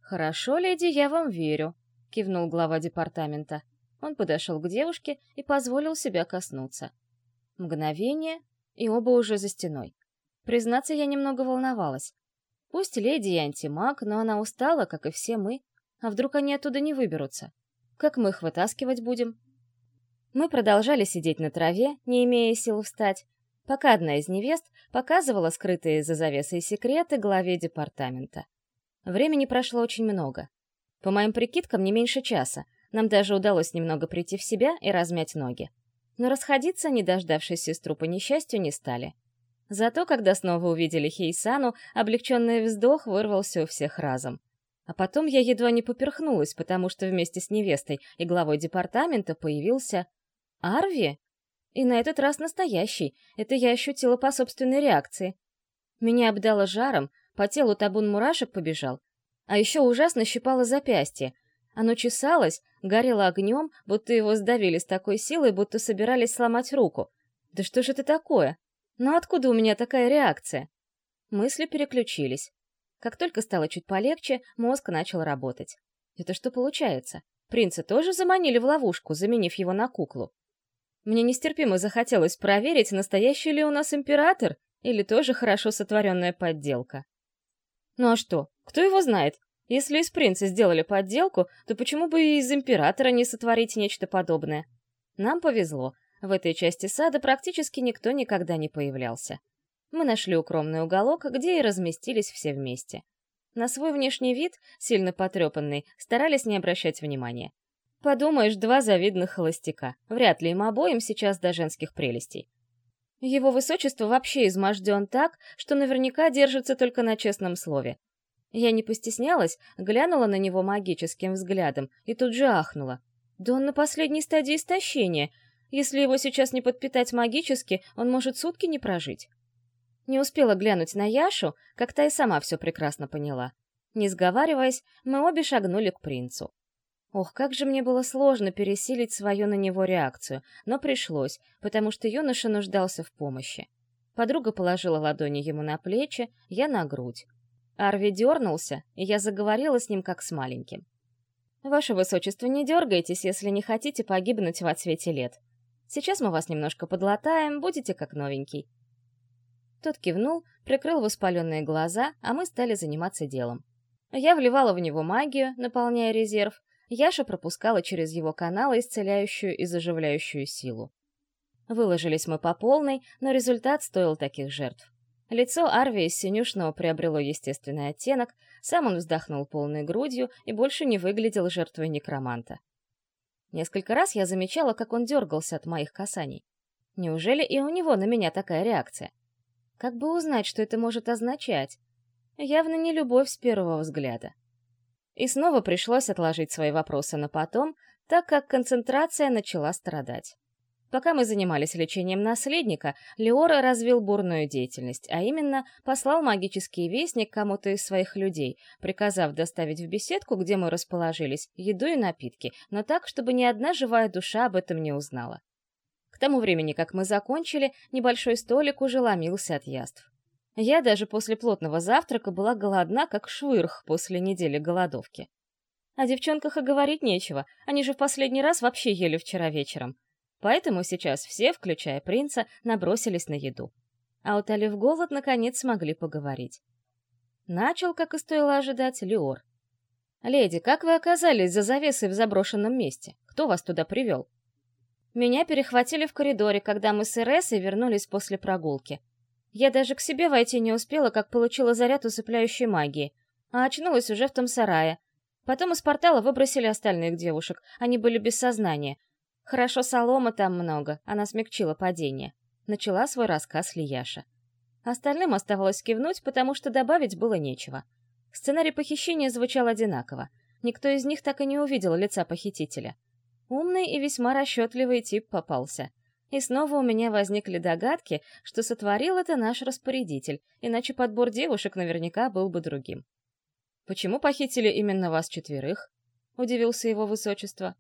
«Хорошо, леди, я вам верю», — кивнул глава департамента. Он подошел к девушке и позволил себя коснуться. Мгновение, и оба уже за стеной. Признаться, я немного волновалась. Пусть леди и антимаг, но она устала, как и все мы. А вдруг они оттуда не выберутся? Как мы их вытаскивать будем? Мы продолжали сидеть на траве, не имея сил встать, пока одна из невест показывала скрытые за завесой секреты главе департамента. Времени прошло очень много. По моим прикидкам, не меньше часа. Нам даже удалось немного прийти в себя и размять ноги. Но расходиться, не дождавшись сестру по несчастью, не стали. Зато, когда снова увидели Хейсану, облегченный вздох вырвался у всех разом. А потом я едва не поперхнулась, потому что вместе с невестой и главой департамента появился Арви? И на этот раз настоящий, это я ощутила по собственной реакции. Меня обдало жаром, по телу табун мурашек побежал. А еще ужасно щипало запястье. Оно чесалось, горело огнем, будто его сдавили с такой силой, будто собирались сломать руку. Да что же это такое? Но откуда у меня такая реакция? Мысли переключились. Как только стало чуть полегче, мозг начал работать. Это что получается? Принца тоже заманили в ловушку, заменив его на куклу. Мне нестерпимо захотелось проверить, настоящий ли у нас император, или тоже хорошо сотворенная подделка. Ну а что, кто его знает? Если из принца сделали подделку, то почему бы и из императора не сотворить нечто подобное? Нам повезло. В этой части сада практически никто никогда не появлялся. Мы нашли укромный уголок, где и разместились все вместе. На свой внешний вид, сильно потрепанный, старались не обращать внимания. Подумаешь, два завидных холостяка. Вряд ли им обоим сейчас до женских прелестей. Его высочество вообще изможден так, что наверняка держится только на честном слове. Я не постеснялась, глянула на него магическим взглядом и тут же ахнула. Да он на последней стадии истощения. Если его сейчас не подпитать магически, он может сутки не прожить. Не успела глянуть на Яшу, как та и сама все прекрасно поняла. Не сговариваясь, мы обе шагнули к принцу. Ох, как же мне было сложно пересилить свою на него реакцию, но пришлось, потому что юноша нуждался в помощи. Подруга положила ладони ему на плечи, я на грудь. Арви дернулся, и я заговорила с ним как с маленьким. «Ваше высочество, не дергайтесь, если не хотите погибнуть в отсвете лет. Сейчас мы вас немножко подлатаем, будете как новенький. Тот кивнул, прикрыл воспаленные глаза, а мы стали заниматься делом. Я вливала в него магию, наполняя резерв, Яша пропускала через его каналы исцеляющую и заживляющую силу. Выложились мы по полной, но результат стоил таких жертв. Лицо Арви из синюшного приобрело естественный оттенок, сам он вздохнул полной грудью и больше не выглядел жертвой некроманта. Несколько раз я замечала, как он дергался от моих касаний. Неужели и у него на меня такая реакция? Как бы узнать, что это может означать? Явно не любовь с первого взгляда. И снова пришлось отложить свои вопросы на потом, так как концентрация начала страдать. Пока мы занимались лечением наследника, Леора развил бурную деятельность, а именно послал магический вестник кому-то из своих людей, приказав доставить в беседку, где мы расположились, еду и напитки, но так, чтобы ни одна живая душа об этом не узнала тому времени, как мы закончили, небольшой столик уже ломился от яств. Я даже после плотного завтрака была голодна, как швырх после недели голодовки. О девчонках и говорить нечего, они же в последний раз вообще ели вчера вечером. Поэтому сейчас все, включая принца, набросились на еду. А утолив голод, наконец смогли поговорить. Начал, как и стоило ожидать, Леор. «Леди, как вы оказались за завесой в заброшенном месте? Кто вас туда привел?» Меня перехватили в коридоре, когда мы с Эресой вернулись после прогулки. Я даже к себе войти не успела, как получила заряд усыпляющей магии, а очнулась уже в том сарае. Потом из портала выбросили остальных девушек, они были без сознания. Хорошо солома там много, она смягчила падение. Начала свой рассказ Лияша. Остальным оставалось кивнуть, потому что добавить было нечего. Сценарий похищения звучал одинаково. Никто из них так и не увидел лица похитителя. Умный и весьма расчетливый тип попался. И снова у меня возникли догадки, что сотворил это наш распорядитель, иначе подбор девушек наверняка был бы другим. «Почему похитили именно вас четверых?» — удивился его высочество.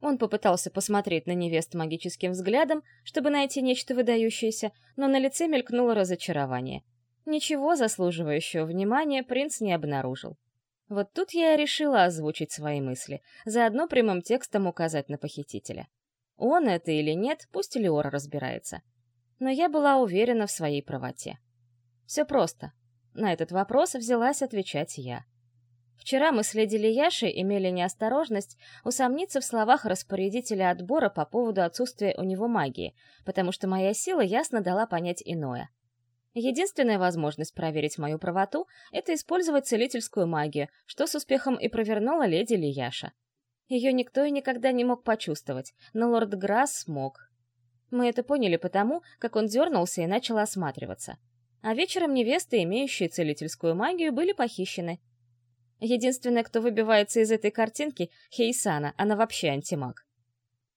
Он попытался посмотреть на невест магическим взглядом, чтобы найти нечто выдающееся, но на лице мелькнуло разочарование. Ничего заслуживающего внимания принц не обнаружил. Вот тут я и решила озвучить свои мысли, заодно прямым текстом указать на похитителя. Он это или нет, пусть Леора разбирается. Но я была уверена в своей правоте. Все просто. На этот вопрос взялась отвечать я. Вчера мы с леди Лияшей имели неосторожность усомниться в словах распорядителя отбора по поводу отсутствия у него магии, потому что моя сила ясно дала понять иное. Единственная возможность проверить мою правоту — это использовать целительскую магию, что с успехом и провернула леди Лияша. Ее никто и никогда не мог почувствовать, но лорд Грасс смог. Мы это поняли потому, как он дернулся и начал осматриваться. А вечером невесты, имеющие целительскую магию, были похищены. Единственная, кто выбивается из этой картинки — Хейсана, она вообще антимаг.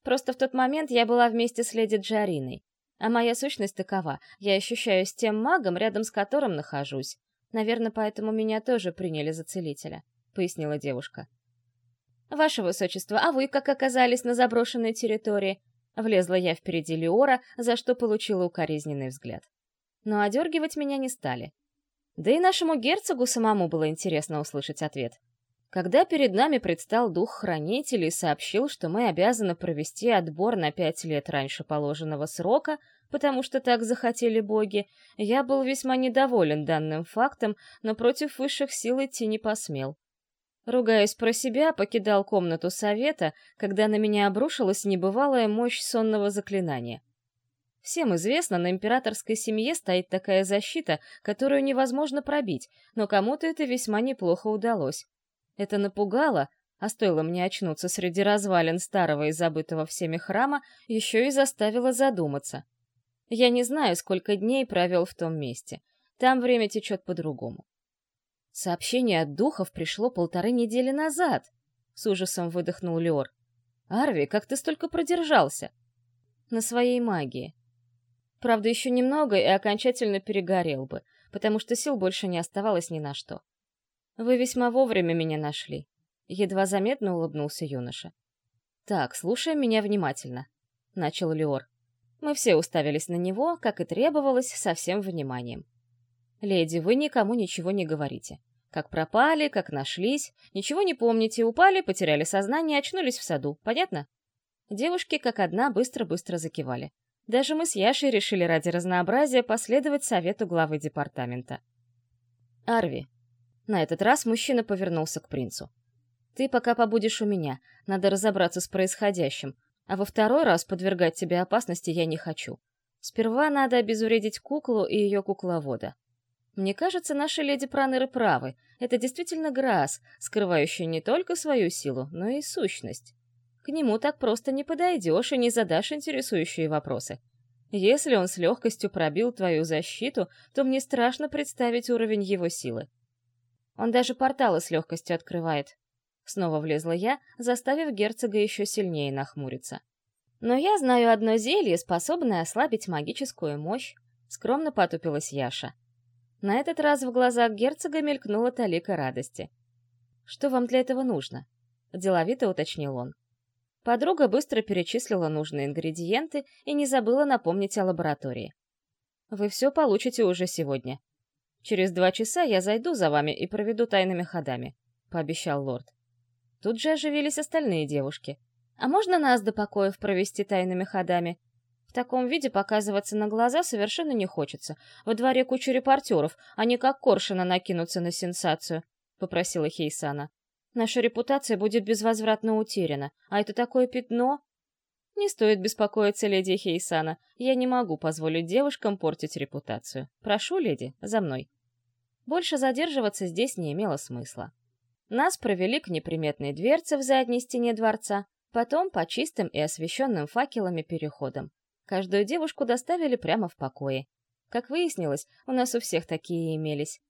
Просто в тот момент я была вместе с леди Джариной. А моя сущность такова. Я ощущаюсь тем магом, рядом с которым нахожусь. Наверное, поэтому меня тоже приняли за целителя», — пояснила девушка. «Ваше высочество, а вы как оказались на заброшенной территории?» Влезла я впереди Леора, за что получила укоризненный взгляд. Но одергивать меня не стали. Да и нашему герцогу самому было интересно услышать ответ. Когда перед нами предстал дух-хранитель и сообщил, что мы обязаны провести отбор на пять лет раньше положенного срока, потому что так захотели боги, я был весьма недоволен данным фактом, но против высших сил идти не посмел. Ругаясь про себя, покидал комнату совета, когда на меня обрушилась небывалая мощь сонного заклинания. Всем известно, на императорской семье стоит такая защита, которую невозможно пробить, но кому-то это весьма неплохо удалось. Это напугало, а стоило мне очнуться среди развалин старого и забытого всеми храма, еще и заставило задуматься. Я не знаю, сколько дней провел в том месте. Там время течет по-другому. Сообщение от духов пришло полторы недели назад. С ужасом выдохнул Леор. «Арви, как ты столько продержался?» «На своей магии. Правда, еще немного и окончательно перегорел бы, потому что сил больше не оставалось ни на что. Вы весьма вовремя меня нашли. Едва заметно улыбнулся юноша. Так, слушай меня внимательно, начал Леор. Мы все уставились на него, как и требовалось, со всем вниманием. Леди, вы никому ничего не говорите. Как пропали, как нашлись, ничего не помните, упали, потеряли сознание, очнулись в саду. Понятно? Девушки как одна быстро-быстро закивали. Даже мы с Яшей решили ради разнообразия последовать совету главы департамента. Арви, на этот раз мужчина повернулся к принцу. «Ты пока побудешь у меня, надо разобраться с происходящим, а во второй раз подвергать тебе опасности я не хочу. Сперва надо обезвредить куклу и ее кукловода. Мне кажется, наши леди Пранеры правы. Это действительно Грас, скрывающий не только свою силу, но и сущность. К нему так просто не подойдешь и не задашь интересующие вопросы. Если он с легкостью пробил твою защиту, то мне страшно представить уровень его силы. Он даже порталы с легкостью открывает. Снова влезла я, заставив герцога еще сильнее нахмуриться. Но я знаю одно зелье, способное ослабить магическую мощь. Скромно потупилась Яша. На этот раз в глазах герцога мелькнула талика радости. «Что вам для этого нужно?» — деловито уточнил он. Подруга быстро перечислила нужные ингредиенты и не забыла напомнить о лаборатории. «Вы все получите уже сегодня. Через два часа я зайду за вами и проведу тайными ходами», — пообещал лорд. Тут же оживились остальные девушки. «А можно нас до покоев провести тайными ходами?» В таком виде показываться на глаза совершенно не хочется. Во дворе куча репортеров, они как коршуна накинутся на сенсацию, — попросила Хейсана. Наша репутация будет безвозвратно утеряна, а это такое пятно. Не стоит беспокоиться, леди Хейсана. Я не могу позволить девушкам портить репутацию. Прошу, леди, за мной. Больше задерживаться здесь не имело смысла. Нас провели к неприметной дверце в задней стене дворца, потом по чистым и освещенным факелами переходам. Каждую девушку доставили прямо в покое. Как выяснилось, у нас у всех такие имелись.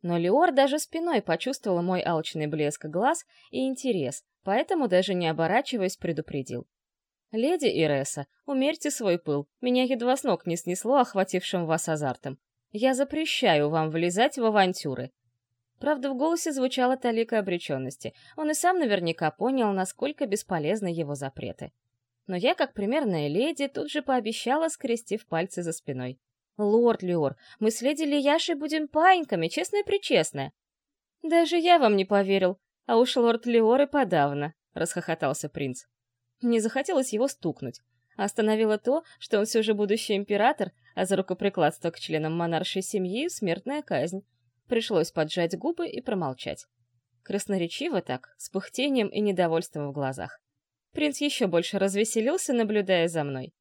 Но Леор даже спиной почувствовал мой алчный блеск глаз и интерес, поэтому даже не оборачиваясь предупредил. «Леди Иреса, умерьте свой пыл, меня едва с ног не снесло охватившим вас азартом. Я запрещаю вам влезать в авантюры». Правда, в голосе звучала талика обреченности. Он и сам наверняка понял, насколько бесполезны его запреты. Но я, как примерная леди, тут же пообещала, скрестив пальцы за спиной. «Лорд Леор, мы с леди Лияшей будем паиньками, честное-причестное». «Даже я вам не поверил, а уж лорд Леор и подавно», — расхохотался принц. Мне захотелось его стукнуть. Остановило то, что он все же будущий император, а за рукоприкладство к членам монаршей семьи — смертная казнь. Пришлось поджать губы и промолчать. Красноречиво так, с пыхтением и недовольством в глазах. Принц еще больше развеселился, наблюдая за мной.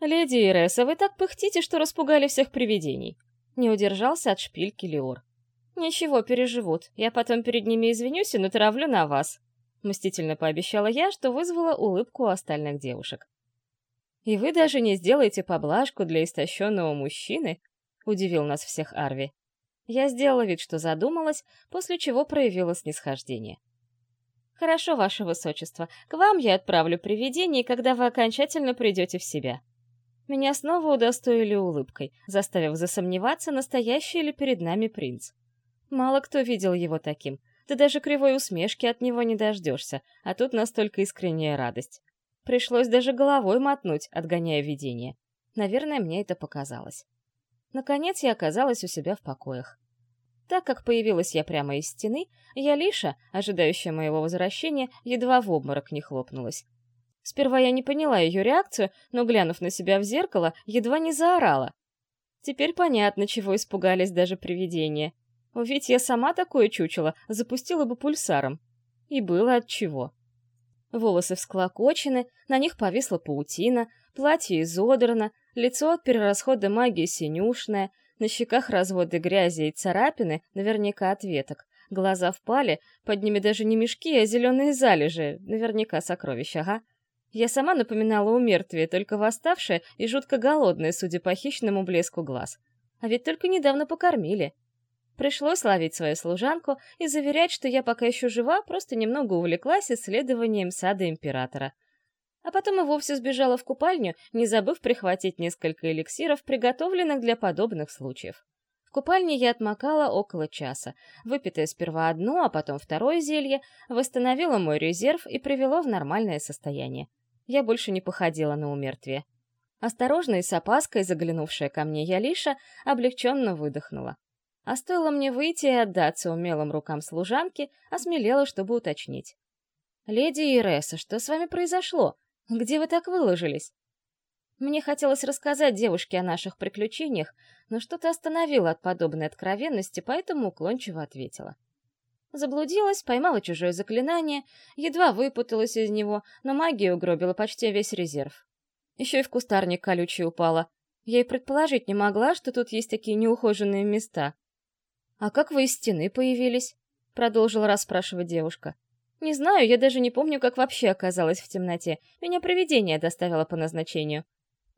«Леди Иреса, вы так пыхтите, что распугали всех привидений!» Не удержался от шпильки Леор. «Ничего, переживут. Я потом перед ними извинюсь и натравлю на вас. Мстительно пообещала я, что вызвала улыбку у остальных девушек. «И вы даже не сделаете поблажку для истощенного мужчины?» — удивил нас всех Арви. Я сделала вид, что задумалась, после чего проявила снисхождение. «Хорошо, ваше высочество, к вам я отправлю привидение, когда вы окончательно придете в себя». Меня снова удостоили улыбкой, заставив засомневаться, настоящий ли перед нами принц. Мало кто видел его таким, ты даже кривой усмешки от него не дождешься, а тут настолько искренняя радость. Пришлось даже головой мотнуть, отгоняя видение. Наверное, мне это показалось. Наконец я оказалась у себя в покоях. Так как появилась я прямо из стены, я Лиша, ожидающая моего возвращения, едва в обморок не хлопнулась. Сперва я не поняла ее реакцию, но, глянув на себя в зеркало, едва не заорала. Теперь понятно, чего испугались даже привидения. Ведь я сама такое чучело запустила бы пульсаром. И было от чего. Волосы всклокочены, на них повисла паутина, платье изодрано, лицо от перерасхода магии синюшное, на щеках разводы грязи и царапины, наверняка от веток. Глаза впали, под ними даже не мешки, а зеленые залежи, наверняка сокровища, ага. Я сама напоминала умертвие, только восставшая и жутко голодная, судя по хищному блеску глаз. А ведь только недавно покормили. Пришлось ловить свою служанку и заверять, что я пока еще жива, просто немного увлеклась исследованием сада императора. А потом и вовсе сбежала в купальню, не забыв прихватить несколько эликсиров, приготовленных для подобных случаев. В купальне я отмокала около часа, выпитая сперва одно, а потом второе зелье, восстановила мой резерв и привело в нормальное состояние. Я больше не походила на умертвие. Осторожно и с опаской заглянувшая ко мне Ялиша облегченно выдохнула. А стоило мне выйти и отдаться умелым рукам служанки, осмелела, чтобы уточнить. «Леди Иреса, что с вами произошло? Где вы так выложились?» Мне хотелось рассказать девушке о наших приключениях, но что-то остановило от подобной откровенности, поэтому уклончиво ответила. Заблудилась, поймала чужое заклинание, едва выпуталась из него, но магия угробила почти весь резерв. Еще и в кустарник колючий упала. Я и предположить не могла, что тут есть такие неухоженные места. «А как вы из стены появились?» — продолжила расспрашивать девушка. «Не знаю, я даже не помню, как вообще оказалась в темноте. Меня привидение доставило по назначению».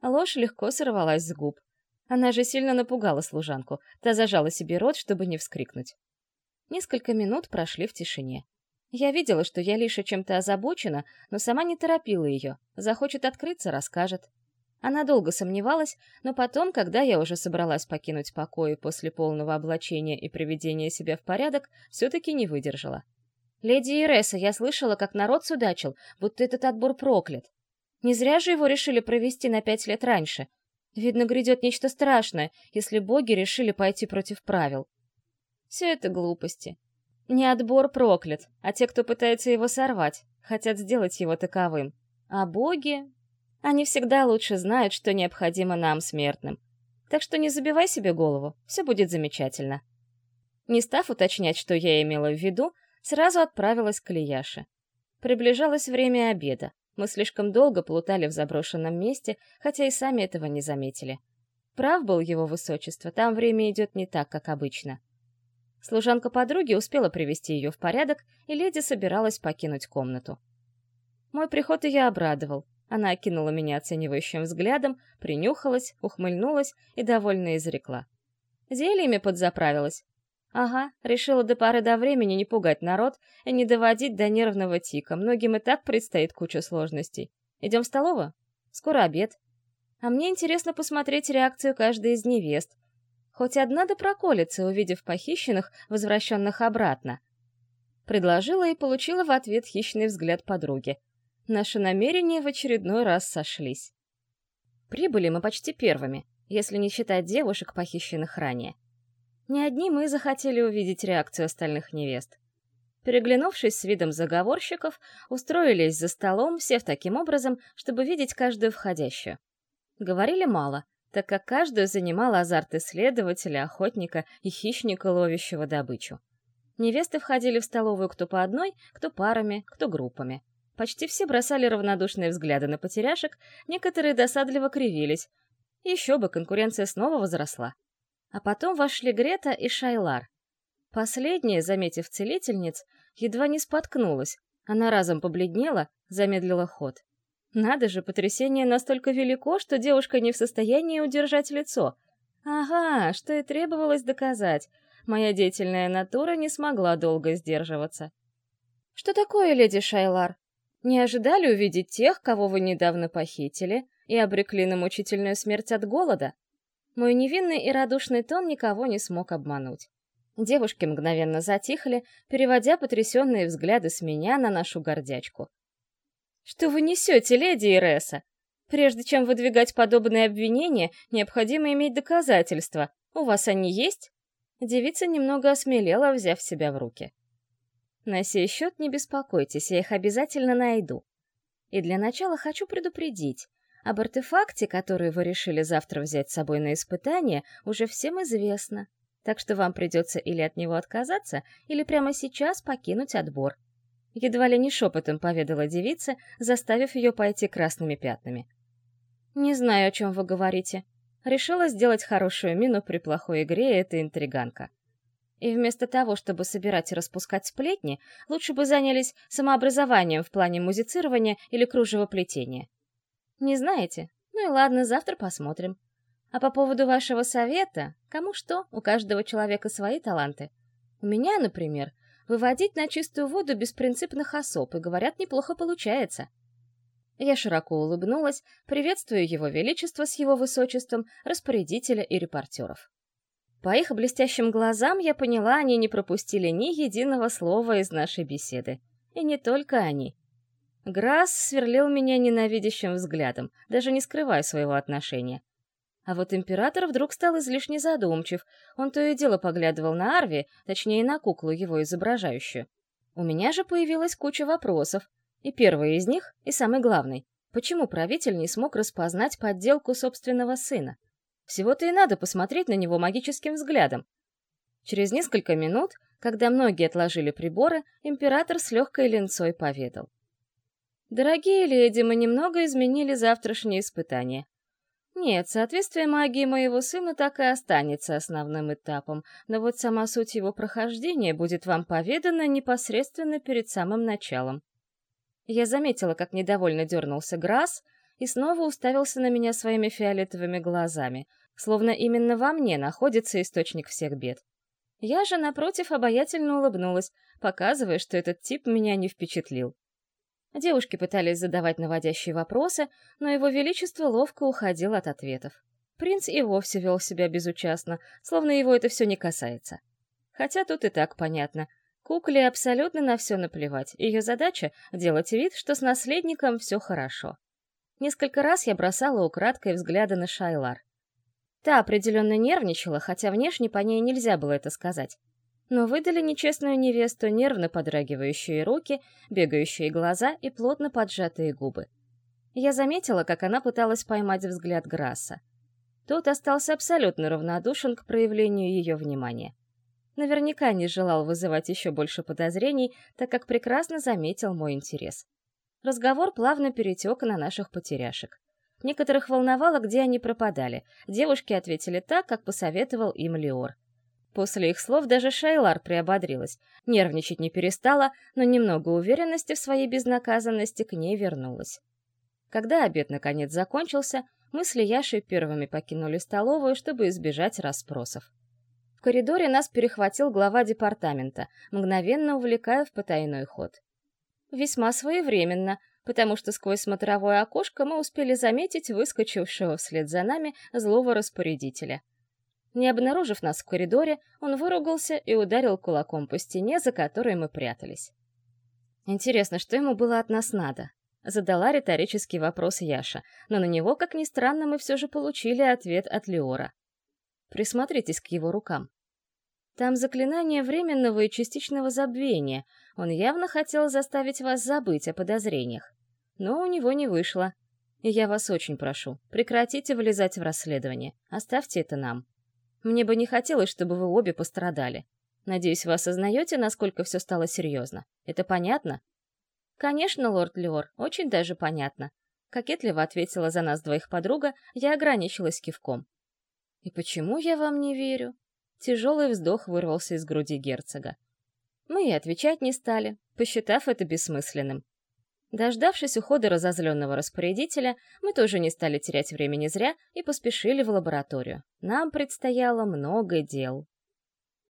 Ложь легко сорвалась с губ. Она же сильно напугала служанку. Та зажала себе рот, чтобы не вскрикнуть. Несколько минут прошли в тишине. Я видела, что я лишь чем-то озабочена, но сама не торопила ее. Захочет открыться — расскажет. Она долго сомневалась, но потом, когда я уже собралась покинуть покои после полного облачения и приведения себя в порядок, все-таки не выдержала. «Леди Иреса, я слышала, как народ судачил, будто этот отбор проклят. Не зря же его решили провести на пять лет раньше. Видно, грядет нечто страшное, если боги решили пойти против правил. Все это глупости. Не отбор проклят, а те, кто пытается его сорвать, хотят сделать его таковым. А боги они всегда лучше знают, что необходимо нам, смертным. Так что не забивай себе голову, все будет замечательно. Не став уточнять, что я имела в виду, сразу отправилась к Лияше. Приближалось время обеда. Мы слишком долго плутали в заброшенном месте, хотя и сами этого не заметили. Прав был его высочество, там время идет не так, как обычно. Служанка подруги успела привести ее в порядок, и леди собиралась покинуть комнату. Мой приход ее обрадовал. Она окинула меня оценивающим взглядом, принюхалась, ухмыльнулась и довольно изрекла. Зельями подзаправилась. Ага, решила до поры до времени не пугать народ и не доводить до нервного тика. Многим и так предстоит куча сложностей. Идем в столовую? Скоро обед. А мне интересно посмотреть реакцию каждой из невест. Хоть одна да проколется, увидев похищенных, возвращенных обратно. Предложила и получила в ответ хищный взгляд подруги — Наши намерения в очередной раз сошлись. Прибыли мы почти первыми, если не считать девушек, похищенных ранее. Не одни мы захотели увидеть реакцию остальных невест. Переглянувшись с видом заговорщиков, устроились за столом, сев таким образом, чтобы видеть каждую входящую. Говорили мало, так как каждую занимал азарт исследователя, охотника и хищника, ловящего добычу. Невесты входили в столовую кто по одной, кто парами, кто группами. Почти все бросали равнодушные взгляды на потеряшек, некоторые досадливо кривились. Еще бы, конкуренция снова возросла. А потом вошли Грета и Шайлар. Последняя, заметив целительниц, едва не споткнулась. Она разом побледнела, замедлила ход. Надо же, потрясение настолько велико, что девушка не в состоянии удержать лицо. Ага, что и требовалось доказать. Моя деятельная натура не смогла долго сдерживаться. «Что такое, леди Шайлар?» Не ожидали увидеть тех, кого вы недавно похитили, и обрекли на мучительную смерть от голода? Мой невинный и радушный тон никого не смог обмануть. Девушки мгновенно затихли, переводя потрясенные взгляды с меня на нашу гордячку. «Что вы несете, леди Иреса?» Прежде чем выдвигать подобные обвинения, необходимо иметь доказательства. У вас они есть? Девица немного осмелела, взяв себя в руки. На сей счет не беспокойтесь, я их обязательно найду. И для начала хочу предупредить. Об артефакте, который вы решили завтра взять с собой на испытание, уже всем известно. Так что вам придется или от него отказаться, или прямо сейчас покинуть отбор. Едва ли не шепотом поведала девица, заставив ее пойти красными пятнами. «Не знаю, о чем вы говорите». Решила сделать хорошую мину при плохой игре эта интриганка. И вместо того, чтобы собирать и распускать сплетни, лучше бы занялись самообразованием в плане музицирования или кружевоплетения. Не знаете? Ну и ладно, завтра посмотрим. А по поводу вашего совета, кому что, у каждого человека свои таланты. У меня, например, выводить на чистую воду беспринципных особ, и, говорят, неплохо получается. Я широко улыбнулась, приветствуя его величество с его высочеством, распорядителя и репортеров. По их блестящим глазам я поняла, они не пропустили ни единого слова из нашей беседы. И не только они. Грасс сверлил меня ненавидящим взглядом, даже не скрывая своего отношения. А вот император вдруг стал излишне задумчив. Он то и дело поглядывал на Арви, точнее, на куклу его изображающую. У меня же появилась куча вопросов, и первый из них, и самый главный. Почему правитель не смог распознать подделку собственного сына? Всего-то и надо посмотреть на него магическим взглядом. Через несколько минут, когда многие отложили приборы, император с легкой ленцой поведал. «Дорогие леди, мы немного изменили завтрашнее испытание. Нет, соответствие магии моего сына так и останется основным этапом, но вот сама суть его прохождения будет вам поведана непосредственно перед самым началом. Я заметила, как недовольно дернулся Грасс и снова уставился на меня своими фиолетовыми глазами, словно именно во мне находится источник всех бед. Я же, напротив, обаятельно улыбнулась, показывая, что этот тип меня не впечатлил. Девушки пытались задавать наводящие вопросы, но его величество ловко уходил от ответов. Принц и вовсе вел себя безучастно, словно его это все не касается. Хотя тут и так понятно. Кукле абсолютно на все наплевать. Ее задача — делать вид, что с наследником все хорошо. Несколько раз я бросала украдкой взгляды на Шайлар. Та определенно нервничала, хотя внешне по ней нельзя было это сказать. Но выдали нечестную невесту нервно подрагивающие руки, бегающие глаза и плотно поджатые губы. Я заметила, как она пыталась поймать взгляд Грасса. Тот остался абсолютно равнодушен к проявлению ее внимания наверняка не желал вызывать еще больше подозрений, так как прекрасно заметил мой интерес. Разговор плавно перетек на наших потеряшек. Некоторых волновало, где они пропадали. Девушки ответили так, как посоветовал им Леор. После их слов даже Шайлар приободрилась. Нервничать не перестала, но немного уверенности в своей безнаказанности к ней вернулась. Когда обед наконец закончился, мы с Лияшей первыми покинули столовую, чтобы избежать расспросов. В коридоре нас перехватил глава департамента, мгновенно увлекая в потайной ход. Весьма своевременно, потому что сквозь смотровое окошко мы успели заметить выскочившего вслед за нами злого распорядителя. Не обнаружив нас в коридоре, он выругался и ударил кулаком по стене, за которой мы прятались. Интересно, что ему было от нас надо? Задала риторический вопрос Яша, но на него, как ни странно, мы все же получили ответ от Леора. Присмотритесь к его рукам. Там заклинание временного и частичного забвения. Он явно хотел заставить вас забыть о подозрениях. Но у него не вышло. И я вас очень прошу, прекратите влезать в расследование. Оставьте это нам. Мне бы не хотелось, чтобы вы обе пострадали. Надеюсь, вы осознаете, насколько все стало серьезно. Это понятно? Конечно, лорд Леор, очень даже понятно. Кокетливо ответила за нас двоих подруга, я ограничилась кивком. «И почему я вам не верю?» Тяжелый вздох вырвался из груди герцога. Мы и отвечать не стали, посчитав это бессмысленным. Дождавшись ухода разозленного распорядителя, мы тоже не стали терять времени зря и поспешили в лабораторию. Нам предстояло много дел.